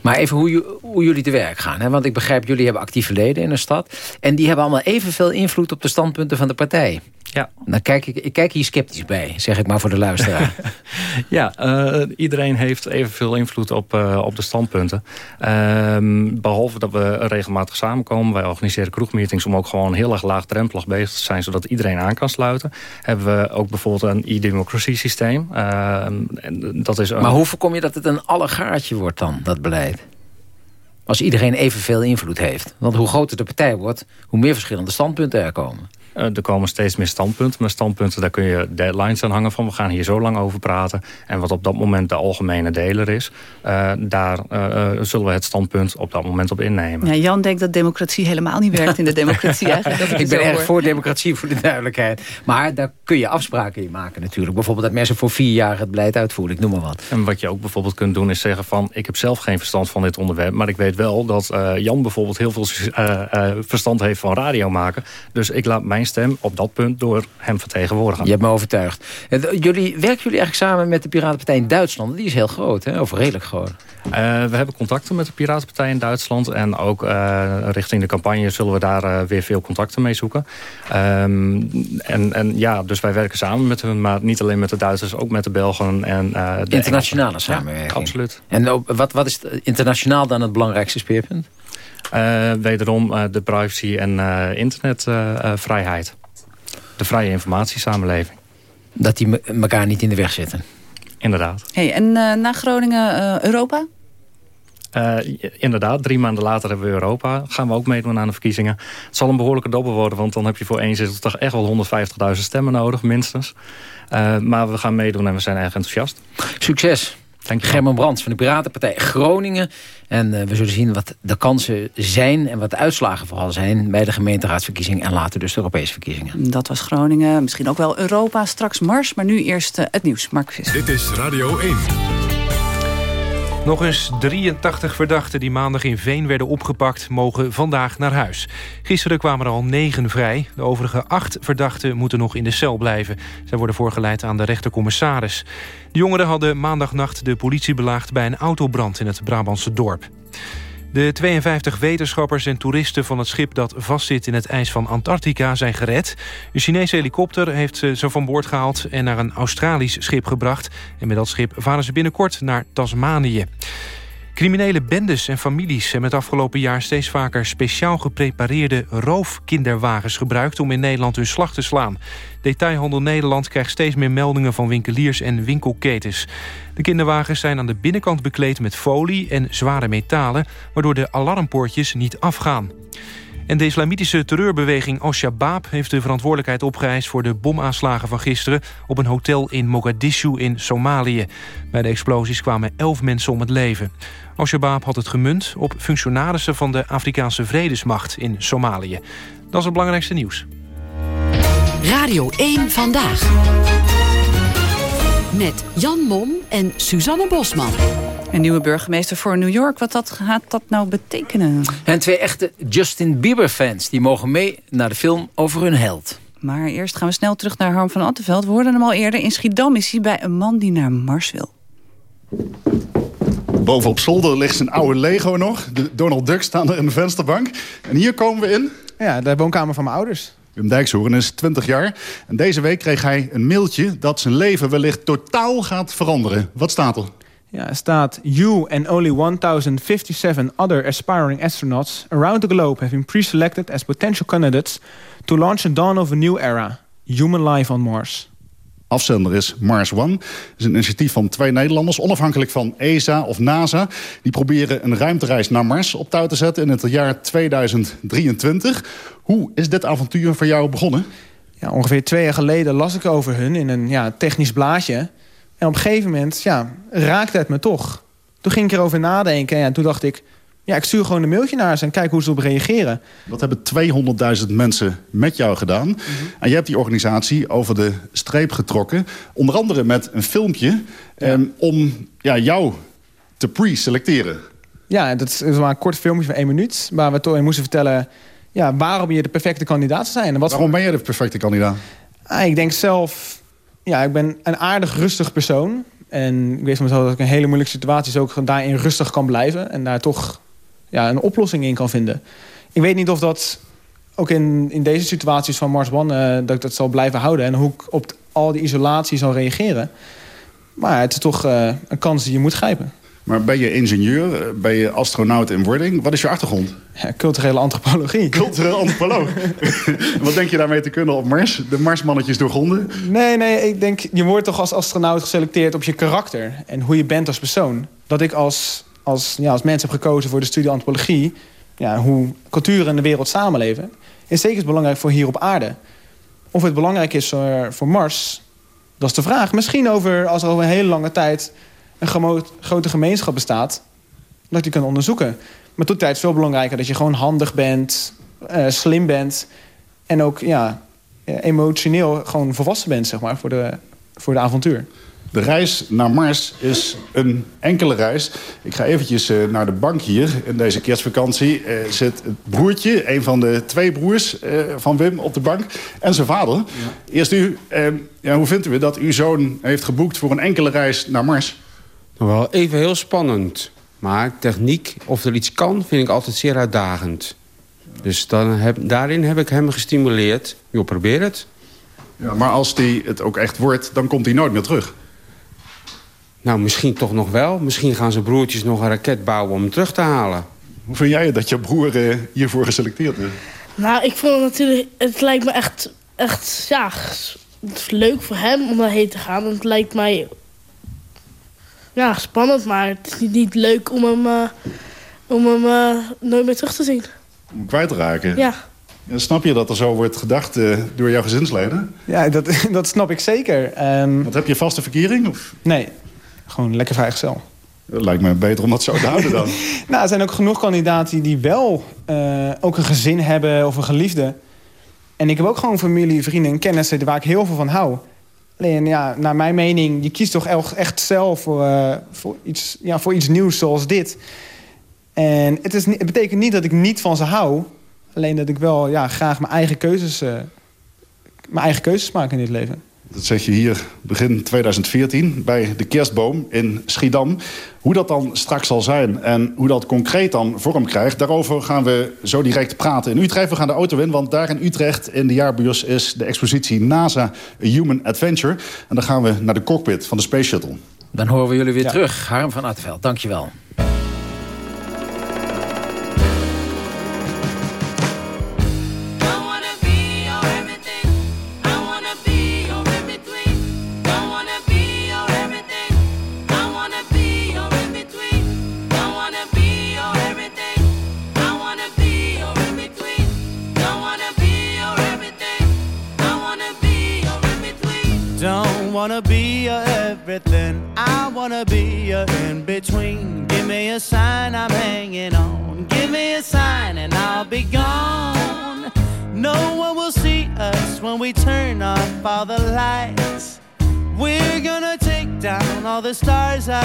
S3: Maar even hoe, hoe, jullie te werk gaan. Hè? Want ik begrijp, jullie hebben actieve leden in de stad. En die hebben allemaal evenveel invloed op de standpunten van de partij.
S19: Ja.
S3: Dan kijk ik, ik kijk hier sceptisch bij, zeg ik maar voor de luisteraar.
S19: ja, uh, iedereen heeft evenveel invloed op, uh, op de standpunten. Uh, behalve dat we regelmatig samenkomen. Wij organiseren kroegmeetings om ook gewoon heel erg laagdrempelig bezig te zijn... zodat iedereen aan kan sluiten. Hebben we ook bijvoorbeeld een e-democracy systeem. Ehm, dat is een...
S3: Maar hoe voorkom je dat het een allegaartje wordt dan, dat beleid? Als iedereen evenveel invloed heeft. Want hoe groter de partij wordt, hoe meer verschillende standpunten er komen.
S19: Uh, er komen steeds meer standpunten. Maar standpunten, daar kun je deadlines aan hangen van. We gaan hier zo lang over praten. En wat op dat moment de algemene deler is... Uh, daar uh, zullen we het standpunt op dat moment op innemen.
S2: Ja, Jan denkt dat democratie helemaal niet werkt in de democratie. eigenlijk,
S3: ik ben erg voor democratie, voor de duidelijkheid. Maar daar kun je afspraken in maken natuurlijk. Bijvoorbeeld dat mensen voor vier jaar het beleid uitvoeren. Ik noem maar wat.
S19: En wat je ook bijvoorbeeld kunt doen is zeggen van... ik heb zelf geen verstand van dit onderwerp. Maar ik weet wel dat Jan bijvoorbeeld heel veel verstand heeft van radio maken. Dus ik laat mijn mijn stem op dat punt door hem vertegenwoordigen.
S3: Je hebt me overtuigd. Jullie, werken jullie eigenlijk samen met de Piratenpartij in Duitsland? Die is heel groot, hè? of redelijk groot.
S19: Uh, we hebben contacten met de Piratenpartij in Duitsland. En ook uh, richting de campagne zullen we daar uh, weer veel contacten mee zoeken. Um, en, en ja, dus wij werken samen met hen. Maar niet alleen met de Duitsers, ook met de Belgen. En, de
S3: Internationale samenwerking.
S19: Ja, absoluut.
S3: En wat, wat is internationaal dan het belangrijkste speerpunt?
S19: Wederom de privacy en internetvrijheid. de vrije informatiesamenleving.
S3: Dat die elkaar niet in de weg zitten.
S19: Inderdaad.
S2: Hey, en uh, na Groningen uh, Europa?
S19: Uh, inderdaad, drie maanden later hebben we Europa. Gaan we ook meedoen aan de verkiezingen. Het zal een behoorlijke dobbel worden, want dan heb je voor één zetel toch echt wel 150.000 stemmen nodig, minstens. maar we gaan meedoen en we zijn erg enthousiast.
S3: Succes! German Brands van de Piratenpartij Groningen. En uh, we zullen zien wat de kansen zijn en wat de uitslagen vooral zijn... bij de gemeenteraadsverkiezing en later dus de Europese verkiezingen.
S2: Dat was Groningen, misschien ook wel Europa, straks Mars. Maar nu eerst uh, het nieuws. Mark Visser.
S1: Dit is Radio 1.
S4: Nog eens 83 verdachten die maandag in Veen werden opgepakt... mogen vandaag naar huis. Gisteren kwamen er al negen vrij. De overige acht verdachten moeten nog in de cel blijven. Zij worden voorgeleid aan de rechtercommissaris. De jongeren hadden maandagnacht de politie belaagd... bij een autobrand in het Brabantse dorp. De 52 wetenschappers en toeristen van het schip dat vastzit in het ijs van Antarctica zijn gered. Een Chinese helikopter heeft ze van boord gehaald en naar een Australisch schip gebracht. En met dat schip varen ze binnenkort naar Tasmanië. Criminele bendes en families hebben het afgelopen jaar steeds vaker speciaal geprepareerde roofkinderwagens gebruikt om in Nederland hun slag te slaan. Detailhandel Nederland krijgt steeds meer meldingen van winkeliers en winkelketens. De kinderwagens zijn aan de binnenkant bekleed met folie en zware metalen, waardoor de alarmpoortjes niet afgaan. En de islamitische terreurbeweging Al-Shabaab heeft de verantwoordelijkheid opgeëist voor de bomaanslagen van gisteren op een hotel in Mogadishu in Somalië. Bij de explosies kwamen elf mensen om het leven. Al-Shabaab had het gemunt op functionarissen van de Afrikaanse Vredesmacht in Somalië. Dat is het belangrijkste nieuws.
S8: Radio 1 Vandaag. Met Jan Mom en Suzanne Bosman.
S2: Een nieuwe burgemeester voor New York. Wat dat, gaat dat nou betekenen?
S3: En twee echte Justin Bieber-fans... die mogen mee naar de film over hun held.
S2: Maar eerst gaan we snel terug naar Harm van Attenveld. We hoorden hem al eerder. In Schiedam is hij bij een man die naar Mars wil.
S9: Boven op zolder ligt zijn oude Lego nog. De Donald Duck staan er in de vensterbank. En hier komen we in.
S20: Ja, de woonkamer van mijn ouders.
S9: Wim Dijkshoorn is 20 jaar. En deze week kreeg hij een mailtje dat zijn leven wellicht totaal gaat veranderen. Wat staat er?
S20: Ja, er staat... You and only 1057 other aspiring astronauts around the globe... have been pre-selected as potential candidates... to launch the dawn of a new era. Human life on Mars.
S9: Afzender is Mars One. Dat is een initiatief van twee Nederlanders, onafhankelijk van ESA of NASA. Die proberen een ruimtereis naar Mars op touw te zetten in het jaar 2023. Hoe is dit avontuur voor jou begonnen?
S20: Ja, ongeveer twee jaar geleden las ik over hun in een ja, technisch blaadje. En op een gegeven moment ja, raakte het me toch. Toen ging ik erover nadenken en toen dacht ik... Ja, ik stuur gewoon een mailtje naar ze en kijk hoe ze op reageren.
S9: Dat hebben 200.000 mensen met jou gedaan. Mhm. En je hebt die organisatie over de streep getrokken. Onder andere met een filmpje ehm, om ja, jou te pre-selecteren.
S20: Ja, dat is maar een kort filmpje van één minuut. Waar we toch in moesten vertellen ja, waarom je de perfecte kandidaat zou zijn. En wat
S9: waarom ben je de perfecte kandidaat?
S20: Ah, ik denk zelf... Ja, ik ben een aardig rustig persoon. En ik weet van mezelf dat ik een hele moeilijke situaties ook daarin rustig kan blijven. En daar toch ja, een oplossing in kan vinden. Ik weet niet of dat ook in, in deze situaties van Mars One... Uh, dat ik dat zal blijven houden en hoe ik op al die isolatie zal reageren. Maar het is toch uh, een kans die je moet grijpen.
S9: Maar ben je ingenieur? Eh, ben je astronaut in wording? Wat is je achtergrond?
S20: Ja, culturele antropologie.
S9: Culturele antropoloog. Wat denk je daarmee te kunnen op Mars? De Marsmannetjes doorgronden?
S20: Nee, nee, ik denk... je wordt toch als astronaut geselecteerd op je karakter... en hoe je bent als persoon. Dat ik als als, ja, als mens heb gekozen voor de studie antropologie... Ja, hoe culturen in de wereld samenleven... is zeker belangrijk voor hier op aarde. Of het belangrijk is voor, Mars, dat is de vraag. Misschien over, als er over een hele lange tijd een grote gemeenschap bestaat... dat je kan onderzoeken. Maar tot tijd is veel belangrijker dat je gewoon handig bent... Uh, slim bent en ook ja, emotioneel gewoon volwassen bent zeg maar, voor, de, voor de avontuur.
S9: De reis naar Mars is een enkele reis. Ik ga eventjes uh, naar de bank hier. In deze kerstvakantie uh, zit het broertje, een van de twee broers uh, van Wim, op de bank. En zijn vader. Ja. Eerst u, ja, hoe vindt u dat uw zoon heeft geboekt voor een enkele reis naar Mars?
S21: Nou, wel even heel spannend. Maar techniek, of er iets kan, vind ik altijd zeer uitdagend. Dus dan heb, daarin heb ik hem gestimuleerd. Jo, probeer het.
S9: Ja, maar als hij het ook echt wordt, dan komt hij nooit meer terug.
S21: Nou, misschien toch nog wel. Misschien gaan zijn broertjes nog een raket bouwen om hem terug te halen.
S9: Hoe vind jij dat je broer uh, hiervoor geselecteerd is?
S22: Nou, ik vond het natuurlijk... Het lijkt me echt, echt ja, het is leuk voor hem om daarheen te gaan. Het lijkt mij ja, spannend, maar het is niet, niet leuk om hem, uh, om hem uh, nooit meer terug te zien.
S9: Om hem kwijt te raken?
S22: Ja.
S9: En snap je dat er zo wordt gedacht uh, door jouw gezinsleden?
S20: Ja, dat, dat snap ik zeker. Um...
S9: Want heb je vaste verkering? Of?
S20: Nee, gewoon lekker vrijgezel.
S9: Dat lijkt me beter om dat zo te houden dan.
S20: nou, er zijn ook genoeg kandidaten die wel ook een gezin hebben of een geliefde. En ik heb ook gewoon familie, vrienden en kennissen waar ik heel veel van hou. Alleen, ja, naar mijn mening, je kiest toch echt zelf voor, uh, voor, iets, ja, voor iets nieuws zoals dit. En het, is, het betekent niet dat ik niet van ze hou. Alleen dat ik wel ja, graag mijn eigen keuzes, uh, mijn eigen keuzes maak in dit leven.
S9: Dat zeg je hier begin 2014 bij de kerstboom in Schiedam. Hoe dat dan straks zal zijn en hoe dat concreet dan vorm krijgt... daarover gaan we zo direct praten in Utrecht. We gaan de auto in, want daar in Utrecht in de jaarbeurs... is de expositie NASA A Human Adventure. En dan gaan we naar de cockpit van de Space Shuttle.
S3: Dan horen we jullie weer ja. terug. Harm van Attenveld, dankjewel.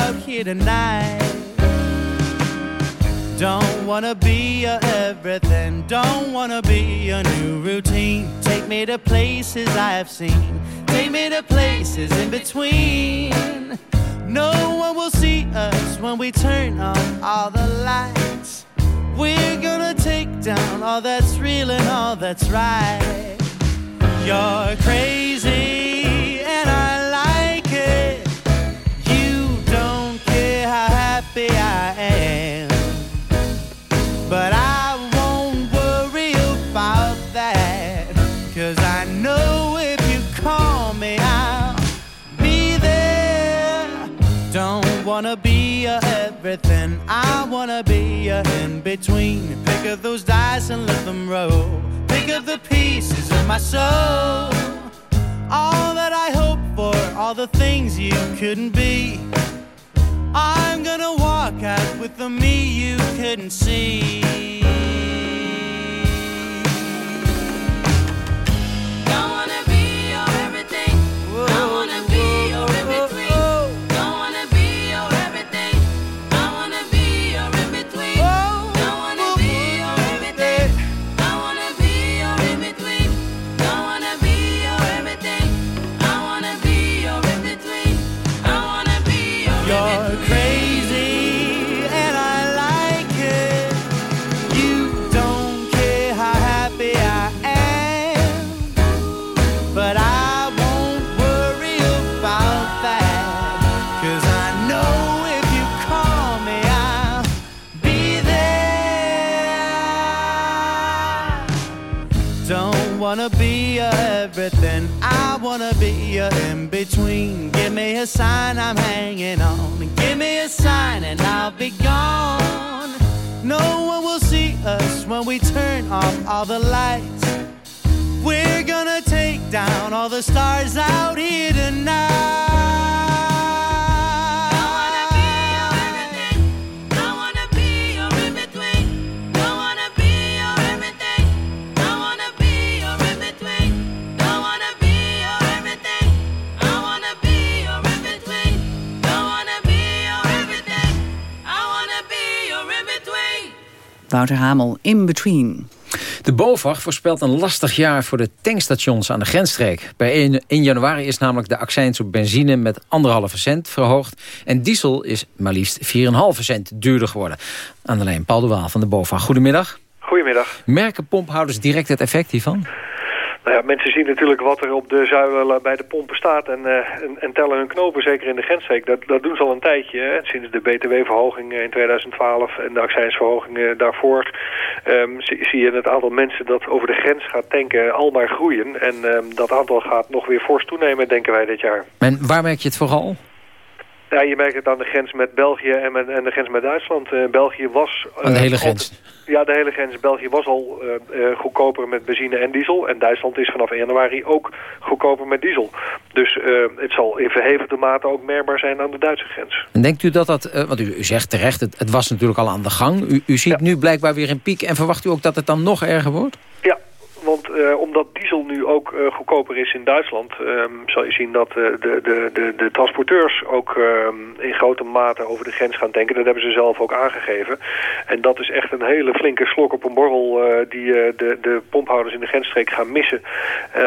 S23: Out here tonight. Don't wanna be your everything. Don't wanna be a new routine. Take me to places I've seen Take me to places in between. No one will see us when we turn on all the lights. We're gonna take down all that's real and all that's right. You're crazy everything. I wanna be your in between. Pick up those dice and let them roll. Pick up the pieces of my soul. All that I hope for, all the things you couldn't be. I'm gonna walk out with the me you couldn't see. Between.
S3: De BOVAG voorspelt een lastig jaar voor de tankstations aan de grensstreek. Bij 1, 1 januari is namelijk de accijns op benzine met 1,5 cent verhoogd. En diesel is maar liefst 4,5 cent duurder geworden. Aan de lijn Paul de Waal van de BOVAG. Goedemiddag.
S24: Goedemiddag.
S3: Merken pomphouders direct het effect hiervan?
S24: Nou ja, mensen zien natuurlijk wat er op de zuilen bij de pompen staat en, uh, en, en, tellen hun knopen, zeker in de grensstreek. Dat, dat doen ze al een tijdje, sinds de btw-verhoging in 2012 en de accijnsverhoging daarvoor. Um, zie, je het aantal mensen dat over de grens gaat tanken al maar groeien. En um, dat aantal gaat nog weer fors toenemen, denken wij dit jaar.
S3: En waar merk je het vooral?
S24: Ja, je merkt het aan de grens met België en, met, en de grens met Duitsland. Uh, België was...
S3: Uh, aan de hele grens?
S24: Ja, de hele grens. België was al uh, goedkoper met benzine en diesel. En Duitsland is vanaf 1 januari ook goedkoper met diesel. Dus het zal in verhevende mate ook merkbaar zijn aan de Duitse grens.
S3: En denkt u dat dat... want u, u, zegt terecht, het, het, was natuurlijk al aan de gang. U, u ziet ja. nu blijkbaar weer een piek. En verwacht u ook dat het dan nog erger wordt?
S24: Ja, want uh, omdat diesel nu ook uh, goedkoper is in Duitsland... Um, zal je zien dat uh, de, de, de, de, transporteurs ook um, in grote mate over de grens gaan tanken. Dat hebben ze zelf ook aangegeven. En dat is echt een hele flinke slok op een borrel... die de, de pomphouders in de grensstreek gaan missen.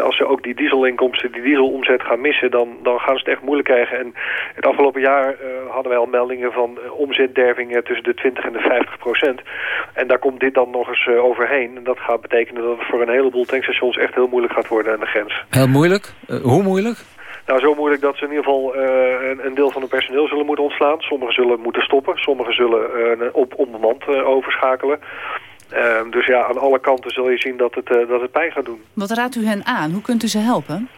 S24: als ze ook die dieselinkomsten, die dieselomzet gaan missen... Dan, dan gaan ze het echt moeilijk krijgen. En het afgelopen jaar hadden wij al meldingen van omzetdervingen... tussen de 20 en de 50 procent. En daar komt dit dan nog eens overheen. En dat gaat betekenen dat het voor een hele heleboel tankstations echt heel moeilijk gaat worden aan de grens.
S3: Heel moeilijk? Uh, hoe moeilijk?
S24: Nou, zo moeilijk dat ze in ieder geval uh, een, een, deel van het personeel zullen moeten ontslaan. Sommigen zullen moeten stoppen. Sommigen zullen uh, op onbemand overschakelen. dus ja, aan alle kanten zul je zien dat het, dat het pijn gaat doen.
S2: Wat raadt u hen aan? Hoe kunt u ze helpen?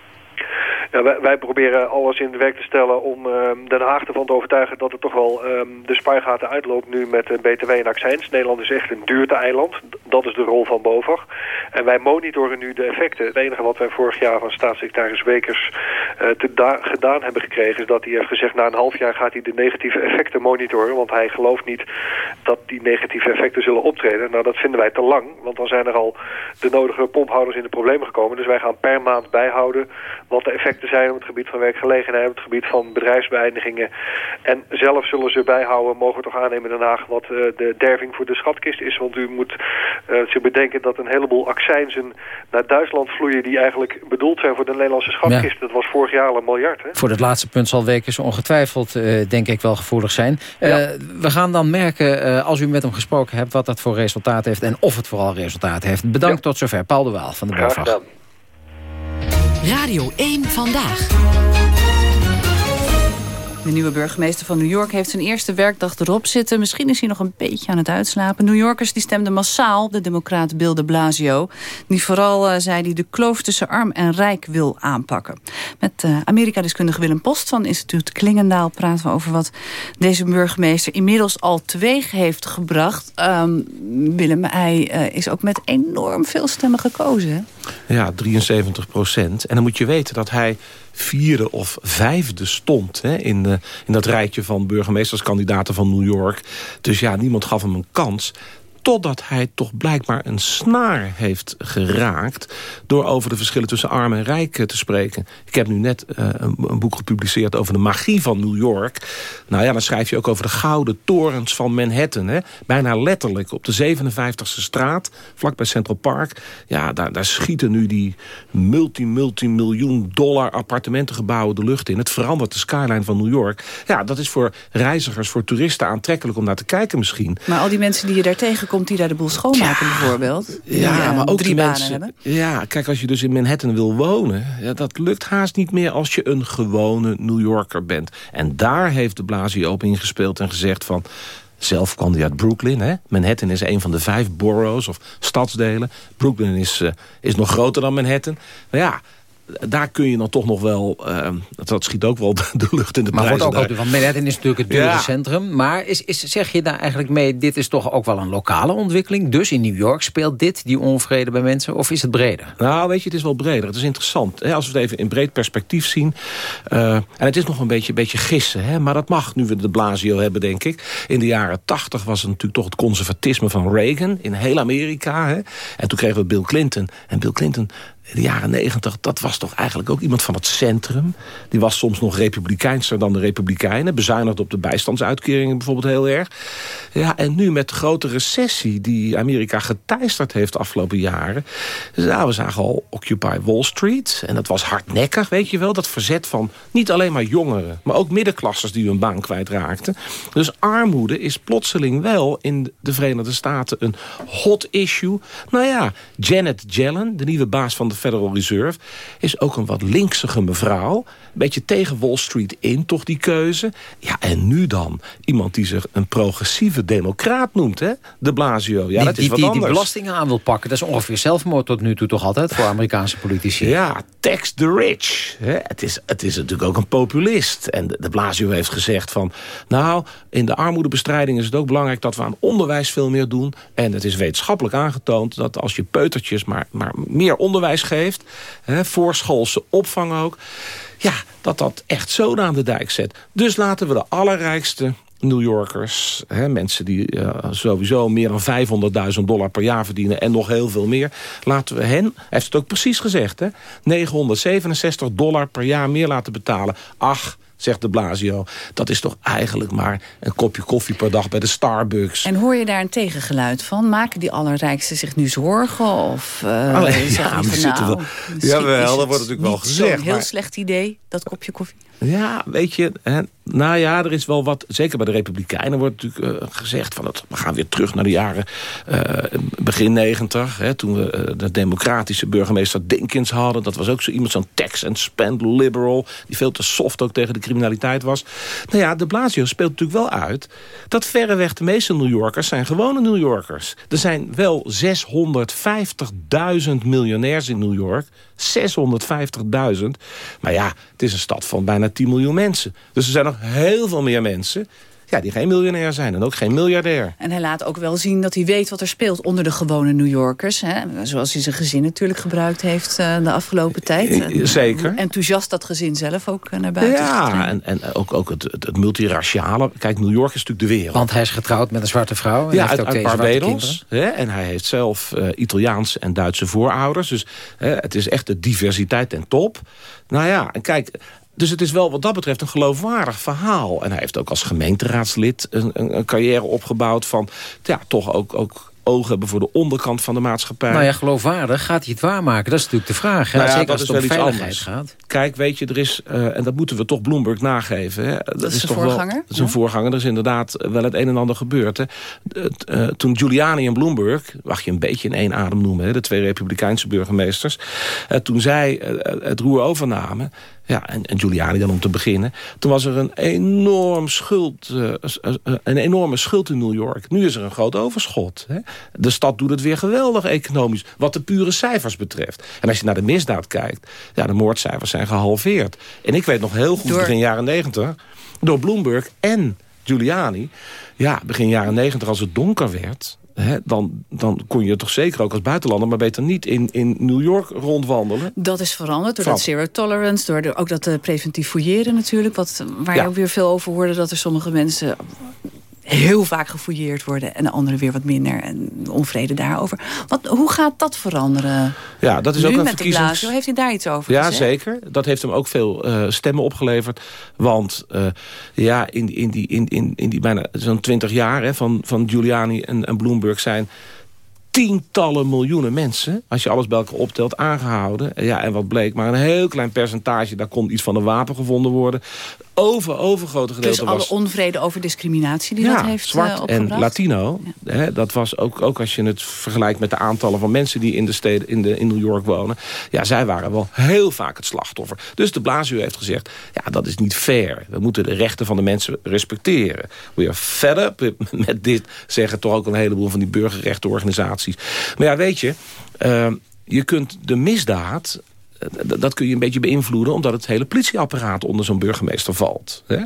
S24: Wij, wij, proberen alles in de werk te stellen om um, Den Haag ervan te overtuigen dat het toch wel um, de spuigaten uitloopt nu met BTW en accijns. Nederland is echt een duurte-eiland. Dat is de rol van BOVAG. En wij monitoren nu de effecten. Het enige wat wij vorig jaar van staatssecretaris Wekers uh, te gedaan hebben gekregen... is dat hij heeft gezegd na een half jaar gaat hij de negatieve effecten monitoren. Want hij gelooft niet dat die negatieve effecten zullen optreden. Nou, dat vinden wij te lang. Want dan zijn er al de nodige pomphouders in de problemen gekomen. Dus wij gaan per maand bijhouden wat de effecten zijn op het gebied van werkgelegenheid, op het gebied van bedrijfsbeëindigingen. En zelf zullen ze bijhouden, mogen we toch aannemen in Den Haag, wat uh, de derving voor de schatkist is. Want u moet uh, zich bedenken dat een heleboel accijnsen naar Duitsland vloeien die eigenlijk bedoeld zijn voor de Nederlandse schatkist. Ja. Dat was vorig jaar al een miljard. Hè?
S3: Voor het laatste punt zal Wekers ongetwijfeld, uh, denk ik, wel gevoelig zijn. Ja. We gaan dan merken, als u met hem gesproken hebt, wat dat voor resultaat heeft en of het vooral resultaat heeft. Bedankt ja. tot zover. Paul de Waal van de BOVAG.
S8: Radio 1 Vandaag.
S2: De nieuwe burgemeester van New York heeft zijn eerste werkdag erop zitten. Misschien is hij nog een beetje aan het uitslapen. New Yorkers die stemden massaal de democraat Bill de Blasio. Die vooral, uh, zei hij, de kloof tussen arm en rijk wil aanpakken. Met uh, Amerika-deskundige Willem Post van instituut Klingendaal... praten we over wat deze burgemeester inmiddels al teweeg heeft gebracht. Um, Willem, hij uh, is ook met enorm veel stemmen gekozen.
S25: Ja, 73 procent. En dan moet je weten dat hij vierde of vijfde stond... Hè, in, de, in dat rijtje van burgemeesterskandidaten van New York. Dus ja, niemand gaf hem een kans totdat hij toch blijkbaar een snaar heeft geraakt... door over de verschillen tussen arm en rijk te spreken. Ik heb nu net een, een, boek gepubliceerd over de magie van New York. Nou ja, dan schrijf je ook over de gouden torens van Manhattan. Hè? Bijna letterlijk op de 57e straat, vlakbij Central Park. Ja, daar, daar schieten nu die multi-multi-miljoen dollar appartementengebouwen de lucht in. Het verandert de skyline van New York. Ja, dat is voor reizigers, voor toeristen aantrekkelijk om naar te kijken misschien.
S2: Maar al die mensen die je daar tegenkomt komt die daar de boel schoonmaken ja, bijvoorbeeld. Die,
S25: ja,
S2: uh,
S25: maar ook
S2: drie
S25: mensen,
S2: hebben.
S25: Ja, kijk, als je dus in Manhattan wil wonen... Ja, dat lukt haast niet meer als je een gewone New Yorker bent. En daar heeft de Blasio op ingespeeld en gezegd van... Zelf kwam hij uit Brooklyn. Hè? Manhattan is een van de vijf boroughs of stadsdelen. Brooklyn is, uh, is nog groter dan Manhattan. Maar ja, daar kun je dan toch nog wel... Uh, dat schiet ook wel de lucht in de
S3: maar
S25: prijzen.
S3: Maar wordt ook Manhattan is natuurlijk het dure ja. centrum. Maar is, is, zeg je daar eigenlijk mee... dit is toch ook wel een lokale ontwikkeling? Dus in New York speelt dit, die onvrede bij mensen? Of is het breder?
S25: Nou, weet je, het is wel breder. Het is interessant. Hè? Als we het even in breed perspectief zien. Uh, en het is nog een beetje, beetje gissen. Hè? Maar dat mag nu we de Blasio hebben, denk ik. In de jaren tachtig was het natuurlijk toch het conservatisme van Reagan. In heel Amerika. Hè? En toen kregen we Bill Clinton. En Bill Clinton in de jaren negentig, dat was toch eigenlijk ook iemand van het centrum. Die was soms nog republikeinser dan de republikeinen. Bezuinigd op de bijstandsuitkeringen bijvoorbeeld heel erg. Ja, en nu met de grote recessie die Amerika geteisterd heeft de afgelopen jaren. Dus, nou, we zagen al Occupy Wall Street. En dat was hardnekkig, weet je wel. Dat verzet van niet alleen maar jongeren, maar ook middenklassers die hun baan kwijtraakten. Dus armoede is plotseling wel in de Verenigde Staten een hot issue. Nou ja, Janet Yellen, de nieuwe baas van de Federal Reserve... is ook een wat linksige mevrouw. Een beetje tegen Wall Street in, toch die keuze. Ja, en nu dan iemand die zich een progressieve democraat noemt, hè? De Blasio. Ja,
S3: die,
S25: dat is
S3: die,
S25: wat
S3: die,
S25: anders.
S3: die belastingen aan wil pakken. Dat is ongeveer zelfmoord tot nu toe toch altijd voor Amerikaanse politici.
S25: Ja, tax the rich. Hè? Het, is, het is natuurlijk ook een populist. En de, de Blasio heeft gezegd van... nou, in de armoedebestrijding is het ook belangrijk... dat we aan onderwijs veel meer doen. En het is wetenschappelijk aangetoond... dat als je peutertjes maar, maar meer onderwijs geeft... Hè, voorschoolse opvang ook... ja, dat dat echt zoden aan de dijk zet. Dus laten we de allerrijkste New Yorkers, hè, mensen die eh, sowieso meer dan 500.000 dollar per jaar verdienen... en nog heel veel meer, laten we hen, heeft het ook precies gezegd... Hè, 967 dollar per jaar meer laten betalen. Ach, zegt de Blasio, dat is toch eigenlijk maar een kopje koffie per dag bij de Starbucks.
S2: En hoor je daar een tegengeluid van? Maken die allerrijksten zich nu zorgen? Of uh,
S25: Allee,
S2: zeggen
S25: ja, zitten
S2: nou,
S25: wel- Jawel, dat wordt natuurlijk wel gezegd,
S2: zo'n heel
S25: maar-
S2: slecht idee, dat kopje koffie.
S25: Ja, weet je, hè, nou ja, er is wel wat... Zeker bij de Republikeinen wordt natuurlijk eh, gezegd... Van we gaan weer terug naar de jaren eh, begin negentig. Toen we eh, de democratische burgemeester Dinkins hadden. Dat was ook zo iemand, zo'n tax and spend liberal... die veel te soft ook tegen de criminaliteit was. Nou ja, de Blasio speelt natuurlijk wel uit... dat verreweg de meeste New Yorkers zijn gewone New Yorkers. Er zijn wel 650.000 miljonairs in New York... 650.000. Maar ja, het is een stad van bijna 10 miljoen mensen. Dus er zijn nog heel veel meer mensen ja, die geen miljonair zijn en ook geen miljardair.
S2: En hij laat ook wel zien dat hij weet wat er speelt onder de gewone New Yorkers. Hè? Zoals hij zijn gezin natuurlijk gebruikt heeft eh, de afgelopen tijd.
S25: Eh, zeker.
S2: Enthousiast dat gezin zelf ook eh, naar buiten is
S25: Ja, en, en ook, ook het, het, het multiraciale. Kijk, New York is natuurlijk de wereld.
S3: Want hij is getrouwd met een zwarte vrouw. En
S25: Ja,
S3: heeft
S25: uit,
S3: ook
S25: uit Barbados. Hè, en hij heeft zelf eh, Italiaanse en Duitse voorouders. Dus hè, het is echt de diversiteit ten top. Nou ja, en kijk... Dus het is wel wat dat betreft een geloofwaardig verhaal. En hij heeft ook als gemeenteraadslid een, een, een carrière opgebouwd... van ja, toch ook, ook oog hebben voor de onderkant van de maatschappij.
S3: Nou ja, geloofwaardig. Gaat hij het waarmaken? Dat is natuurlijk de vraag. Hè?
S25: Nou ja,
S3: Zeker
S25: dat
S3: als
S25: is
S3: het om veiligheid
S25: anders.
S3: gaat.
S25: Kijk, weet je, er is, eh, en dat moeten we toch Bloomberg nageven. Hè? Dat,
S2: is de
S25: toch
S2: voorganger,
S25: Wel, dat is een
S2: ja.
S25: voorganger. Er is inderdaad wel het een en ander gebeurd. Hè? Eh, toen Giuliani en Bloomberg, mag je een beetje in één adem noemen... Hè? de twee republikeinse burgemeesters... eh, toen zij het roer overnamen... Ja, en, en Giuliani dan om te beginnen. Toen was er een, enorm schuld, eh, eh, eh, een enorme schuld in New York. Nu is er een groot overschot. Hè? De stad doet het weer geweldig economisch. Wat de pure cijfers betreft. En als je naar de misdaad kijkt. Ja, de moordcijfers zijn gehalveerd. En ik weet nog heel goed,
S2: Door-
S25: begin jaren negentig. Door Bloomberg en Giuliani. Ja, begin jaren negentig als het donker werd... Dan, dan kon je toch zeker ook als buitenlander... maar beter niet in, in New York rondwandelen.
S2: Dat is veranderd door
S25: Van-
S2: dat zero tolerance, door de, ook dat eh, preventief fouilleren natuurlijk. Wat, waar
S25: Ja.
S2: je ook weer veel over hoorde dat er sommige mensen heel vaak gefouilleerd worden en de anderen weer wat minder en onvrede daarover. Wat, hoe gaat dat veranderen?
S25: Ja, dat is
S2: nu
S25: ook een
S2: met de
S25: verkiezings...
S2: Blasio, heeft hij daar iets over
S25: Ja,
S2: gezegd?
S25: zeker. Dat heeft hem ook veel eh, stemmen opgeleverd. Want eh, ja, in, in, die, in, in, in die bijna zo'n twintig jaar hè, van, van Giuliani en, en Bloomberg zijn tientallen miljoenen mensen, als je alles bij elkaar optelt, aangehouden. Ja, en wat bleek, maar een heel klein percentage, daar kon iets van een wapen gevonden worden. Over, overgrote gedeelte
S2: alle
S25: was
S2: onvrede over discriminatie die
S25: ja,
S2: dat heeft
S25: zwart
S2: eh,
S25: en. Latino. Hè, dat was ook, ook als je het vergelijkt met de aantallen van mensen die in de steden in, de, in New York wonen. Ja, zij waren wel heel vaak het slachtoffer. Dus de Blasio heeft gezegd, ja, dat is niet fair. We moeten de rechten van de mensen respecteren. We are fed up met dit, zeggen toch ook een heleboel van die burgerrechtenorganisaties. Maar ja, weet je, eh, je kunt de misdaad dat kun je een beetje beïnvloeden... omdat het hele politieapparaat onder zo'n burgemeester valt. Hè?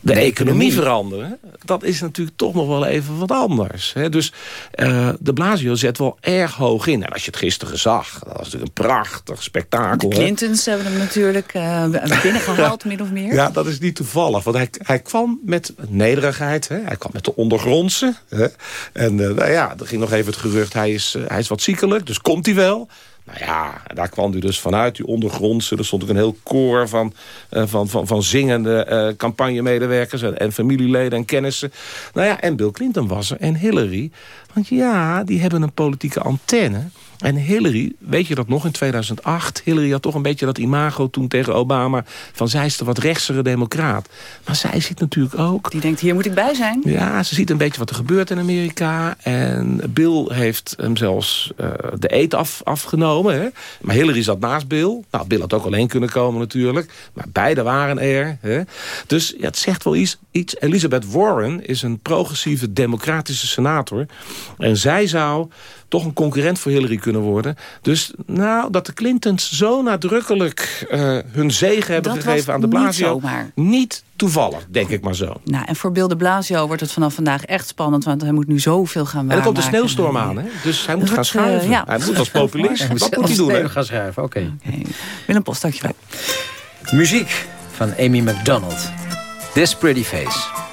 S25: De, economie veranderen, dat is natuurlijk toch nog wel even wat anders. Hè? Dus eh, de Blasio zet wel erg hoog in. En als je het gisteren zag, dat was natuurlijk een prachtig spektakel.
S2: De
S25: hè?
S2: Clintons hebben hem natuurlijk eh, binnengehaald, min of meer.
S25: Ja, dat is niet toevallig. Want hij, hij kwam met nederigheid. Hè? Hij kwam met de ondergrondse. Hè? En eh, nou ja, er ging nog even het gerucht... hij is, hij is wat ziekelijk, dus komt hij wel. Nou ja, daar kwam u dus vanuit, die ondergrondse. Er stond ook een heel koor van, uh, van, van, van zingende uh, campagnemedewerkers... En, en familieleden en kennissen. Nou ja, en Bill Clinton was er en Hillary. Want ja, die hebben een politieke antenne... En Hillary, weet je dat nog in 2008? Hillary had toch een beetje dat imago toen tegen Obama... van zij is de wat rechtsere democraat. Maar zij ziet natuurlijk ook...
S2: Die denkt, hier moet ik bij zijn.
S25: Ja, ze ziet een beetje wat er gebeurt in Amerika. En Bill heeft hem zelfs uh, de eet af, afgenomen. Hè? Maar Hillary zat naast Bill. Nou, Bill had ook alleen kunnen komen natuurlijk. Maar beide waren er. Hè? Dus ja, het zegt wel iets, iets. Elizabeth Warren is een progressieve democratische senator. En zij zou toch een concurrent voor Hillary kunnen worden. Dus nou, dat de Clintons zo nadrukkelijk uh, hun zegen hebben
S2: dat
S25: gegeven aan de Blasio...
S2: Niet,
S25: niet toevallig, denk ik maar zo.
S2: Nou, en voor Bill de Blasio wordt het vanaf vandaag echt spannend... want hij moet nu zoveel gaan maken.
S25: En er komt een sneeuwstorm aan, hè? dus hij moet gaan schuiven. Uh, ja. Hij moet als populist, wat moet hij doen? Hè?
S26: gaan schuiven, oké. Okay.
S2: Okay. Willem Post, dankjewel.
S26: Muziek van Amy McDonald. This Pretty Face.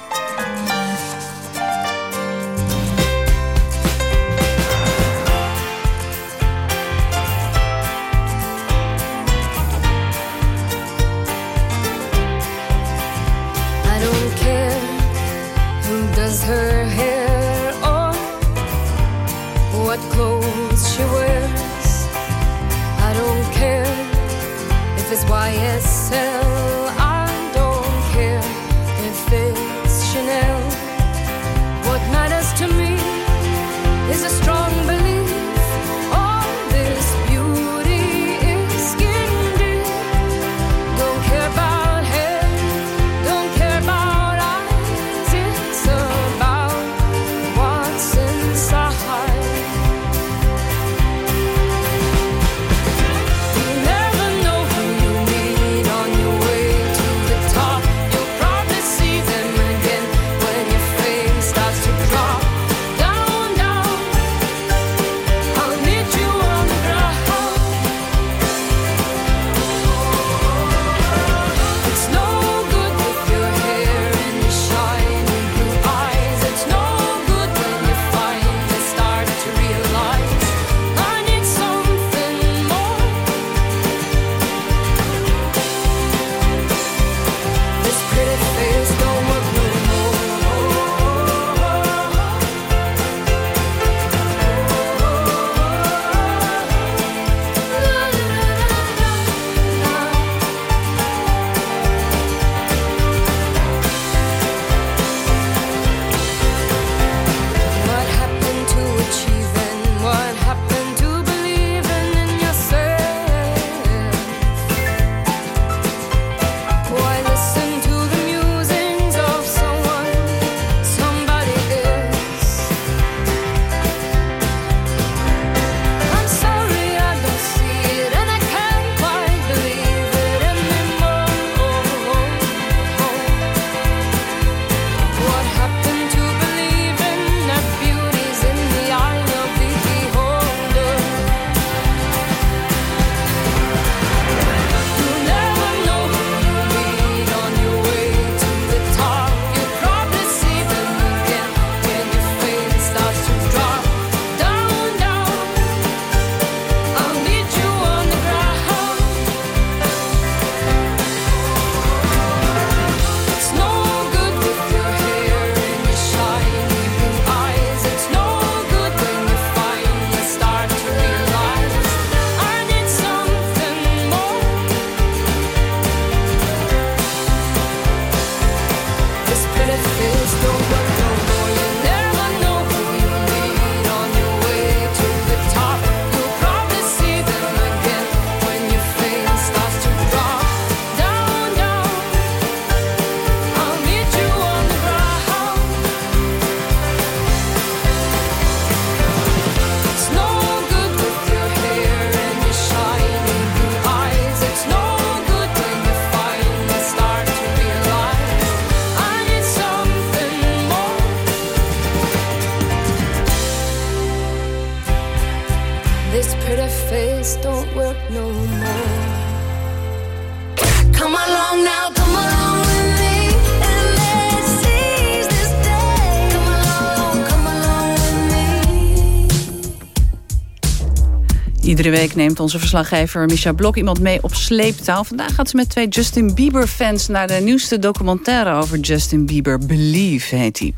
S2: Iedere week neemt onze verslaggever Micha Blok iemand mee op sleeptouw. Vandaag gaat ze met twee Justin Bieber-fans naar de nieuwste documentaire over Justin Bieber. Believe heet hij.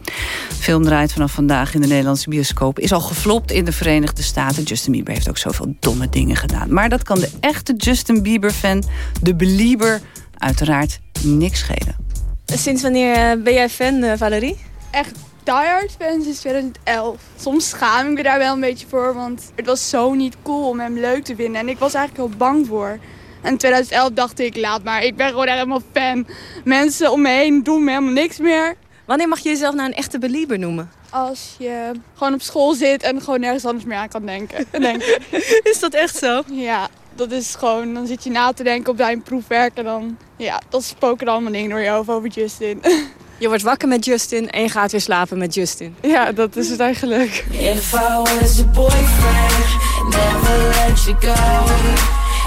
S2: De film draait vanaf vandaag in de Nederlandse bioscoop. Is al geflopt in de Verenigde Staten. Justin Bieber heeft ook zoveel domme dingen gedaan. Maar dat kan de echte Justin Bieber-fan, de belieber, uiteraard niks schelen.
S26: Sinds wanneer eh, ben jij fan, eh, Valerie?
S27: Echt diehard fan sinds 2011. Soms schaam ik me daar wel een beetje voor, want het was zo niet cool om hem leuk te vinden. En ik was eigenlijk heel bang voor. En in 2011 dacht ik, laat maar, ik ben gewoon helemaal fan. Mensen om me heen doen me helemaal niks meer.
S26: Wanneer mag je jezelf nou een echte belieber noemen?
S27: Als je gewoon op school zit en gewoon nergens anders meer aan kan denken. denken.
S26: is dat echt zo?
S27: Ja, dat is gewoon, dan zit je na te denken op zijn proefwerk en dan, ja, dat spoken er allemaal dingen door je hoofd over Justin.
S26: Je wordt wakker met Justin en je gaat weer slapen met Justin.
S27: Ja, dat is het eigenlijk.
S28: If I was your boyfriend, never let you go.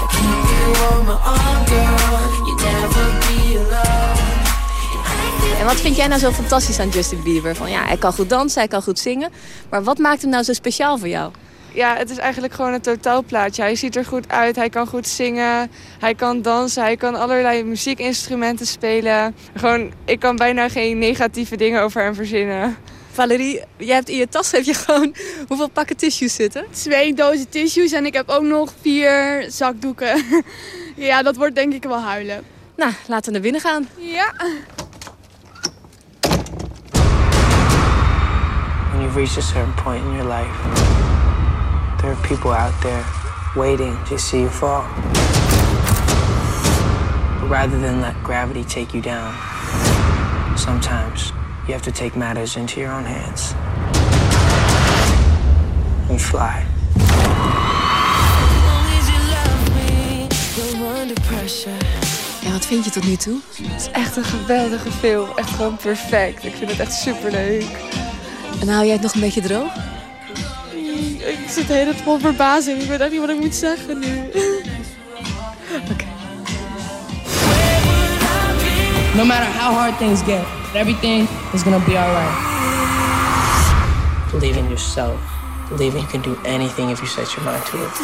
S28: Keep you on my arm, girl. You never be alone.
S26: En wat vind jij nou zo fantastisch aan Justin Bieber? Van ja, hij kan goed dansen, hij kan goed zingen. Maar wat maakt hem nou zo speciaal voor jou?
S27: Ja, het is eigenlijk gewoon een totaalplaatje. Hij ziet er goed uit, hij kan goed zingen, hij kan dansen, hij kan allerlei muziekinstrumenten spelen. Gewoon, ik kan bijna geen negatieve dingen over hem verzinnen.
S26: Valerie, jij hebt in je tas heb je gewoon hoeveel pakken tissues zitten?
S27: Twee dozen tissues en ik heb ook nog vier zakdoeken. ja, dat wordt denk ik wel huilen.
S26: Nou, laten we naar binnen gaan.
S27: Ja.
S29: when you've reached a certain point in your life, there are people out there waiting to see you fall. But rather than let gravity take you down, sometimes you have to take matters into your own hands. And fly.
S27: You're under pressure.
S26: Ja, wat vind je tot nu toe?
S27: Het is echt een geweldige film. Echt gewoon perfect. Ik vind het echt superleuk.
S26: En hou jij het nog een beetje droog?
S27: Ik zit de hele tijd vol verbazing. Ik weet echt niet wat ik moet zeggen nu.
S30: No matter how hard things get, everything is gonna be alright.
S29: Believe in yourself. Believe you can do anything if you set your mind to it.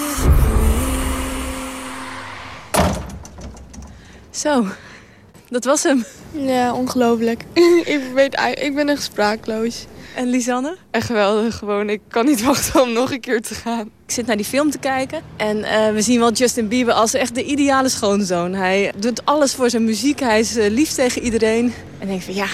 S26: Zo, dat was hem.
S27: Ja, ongelooflijk. ik, weet, ik ben echt spraakloos.
S26: En Lisanne?
S27: Echt geweldig gewoon. Ik kan niet wachten om nog een keer te gaan.
S26: Ik zit naar die film te kijken en eh, we zien wel Justin Bieber als echt de ideale schoonzoon. Hij doet alles voor zijn muziek, hij is eh, lief tegen iedereen. En ik denk van ja,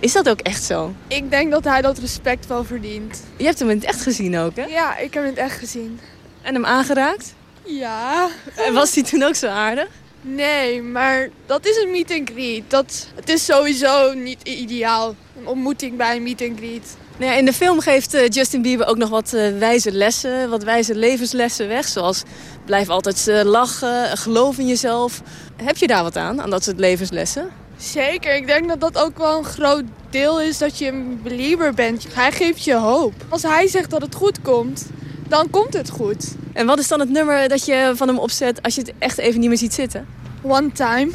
S26: is dat ook echt zo?
S27: Ik denk dat hij dat respect wel verdient.
S26: Je hebt hem in het echt gezien ook, hè?
S27: Ja, ik heb het echt gezien.
S26: En hem aangeraakt?
S27: Ja.
S26: En was hij toen ook zo aardig?
S27: Nee, maar dat is een meet and greet. Dat, het is sowieso niet ideaal. Een ontmoeting bij een meet and greet.
S26: Nou ja, in de film geeft eh, Justin Bieber ook nog wat eh, wijze lessen, wat wijze levenslessen weg. Zoals blijf altijd eh, lachen, geloof in jezelf. Heb je daar wat aan, aan dat soort levenslessen?
S27: Zeker, ik denk dat dat ook wel een groot deel is dat je een believer bent. Hij geeft je hoop. Als hij zegt dat het goed komt, dan komt het goed.
S26: En wat is dan het nummer dat je van hem opzet als je het echt even niet meer ziet zitten?
S27: One time.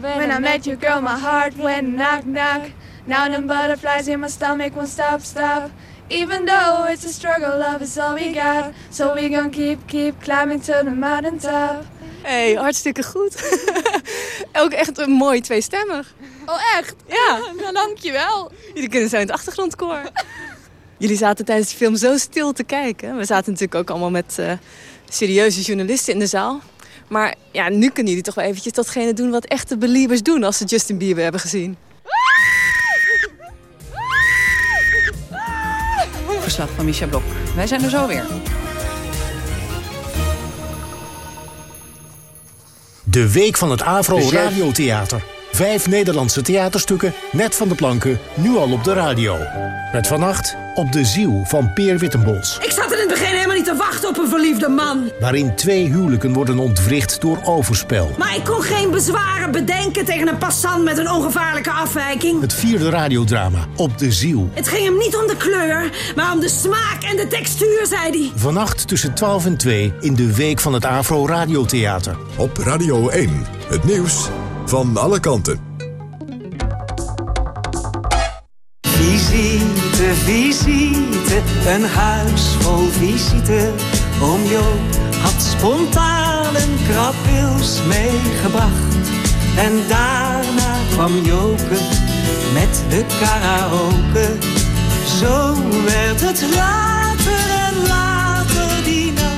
S27: When I met you, girl, my heart went knock knock. Now the butterflies in my stomach won't stop, stop. Even though it's a struggle, love is all we got. So we gon' keep, keep climbing to the mountain top.
S26: hey, hartstikke goed. ook echt een mooi tweestemmig.
S27: Oh, echt?
S26: Ja.
S27: nou, dankjewel.
S26: Jullie kunnen zijn het achtergrondkoor. Jullie zaten tijdens de film zo stil te kijken. We zaten natuurlijk ook allemaal met eh, serieuze journalisten in de zaal. Maar ja, nu kunnen jullie toch wel eventjes datgene doen wat echte believers doen als ze Justin Bieber hebben gezien.
S2: Verslag van Micha Blok. Wij zijn er zo weer.
S31: De Week van het Avro
S32: Chef.
S31: Radiotheater. Vijf Nederlandse theaterstukken, net van de planken, nu al op de radio. Met vannacht Op de ziel van Peer Wittenbols.
S33: Ik zat er in het begin helemaal niet te wachten op een verliefde man.
S31: Waarin twee huwelijken worden ontwricht door overspel.
S33: Maar ik kon geen bezwaren bedenken tegen een passant met een ongevaarlijke afwijking.
S31: Het vierde radiodrama Op de ziel.
S33: Het ging hem niet om de kleur, maar om de smaak en de textuur, zei hij.
S31: Vannacht tussen 12 en 2 in de Week van het Afro Radiotheater.
S1: Op Radio 1. Het nieuws van alle kanten.
S34: Visite, visite, een huis vol visite. Oom Joop,
S35: Had spontaan een krabwils meegebracht. En daarna kwam Joke met de karaoke. Zo werd het later en later.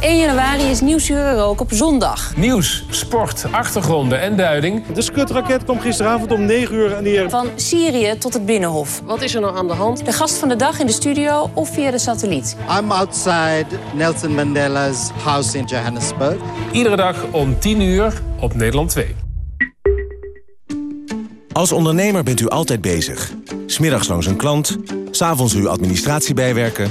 S36: 1 januari is Nieuwsuur ook op zondag.
S37: Nieuws, sport, achtergronden en duiding. De skutraket kwam gisteravond om 9 uur neer.
S36: Van Syrië tot het Binnenhof. Wat is er nou aan de hand? De gast van de dag in de studio of via de satelliet.
S38: I'm outside Nelson Mandela's house in Johannesburg.
S37: Iedere dag om 10 uur op Nederland 2.
S39: Als ondernemer bent u altijd bezig. Smiddags langs een klant, s'avonds uw administratie bijwerken.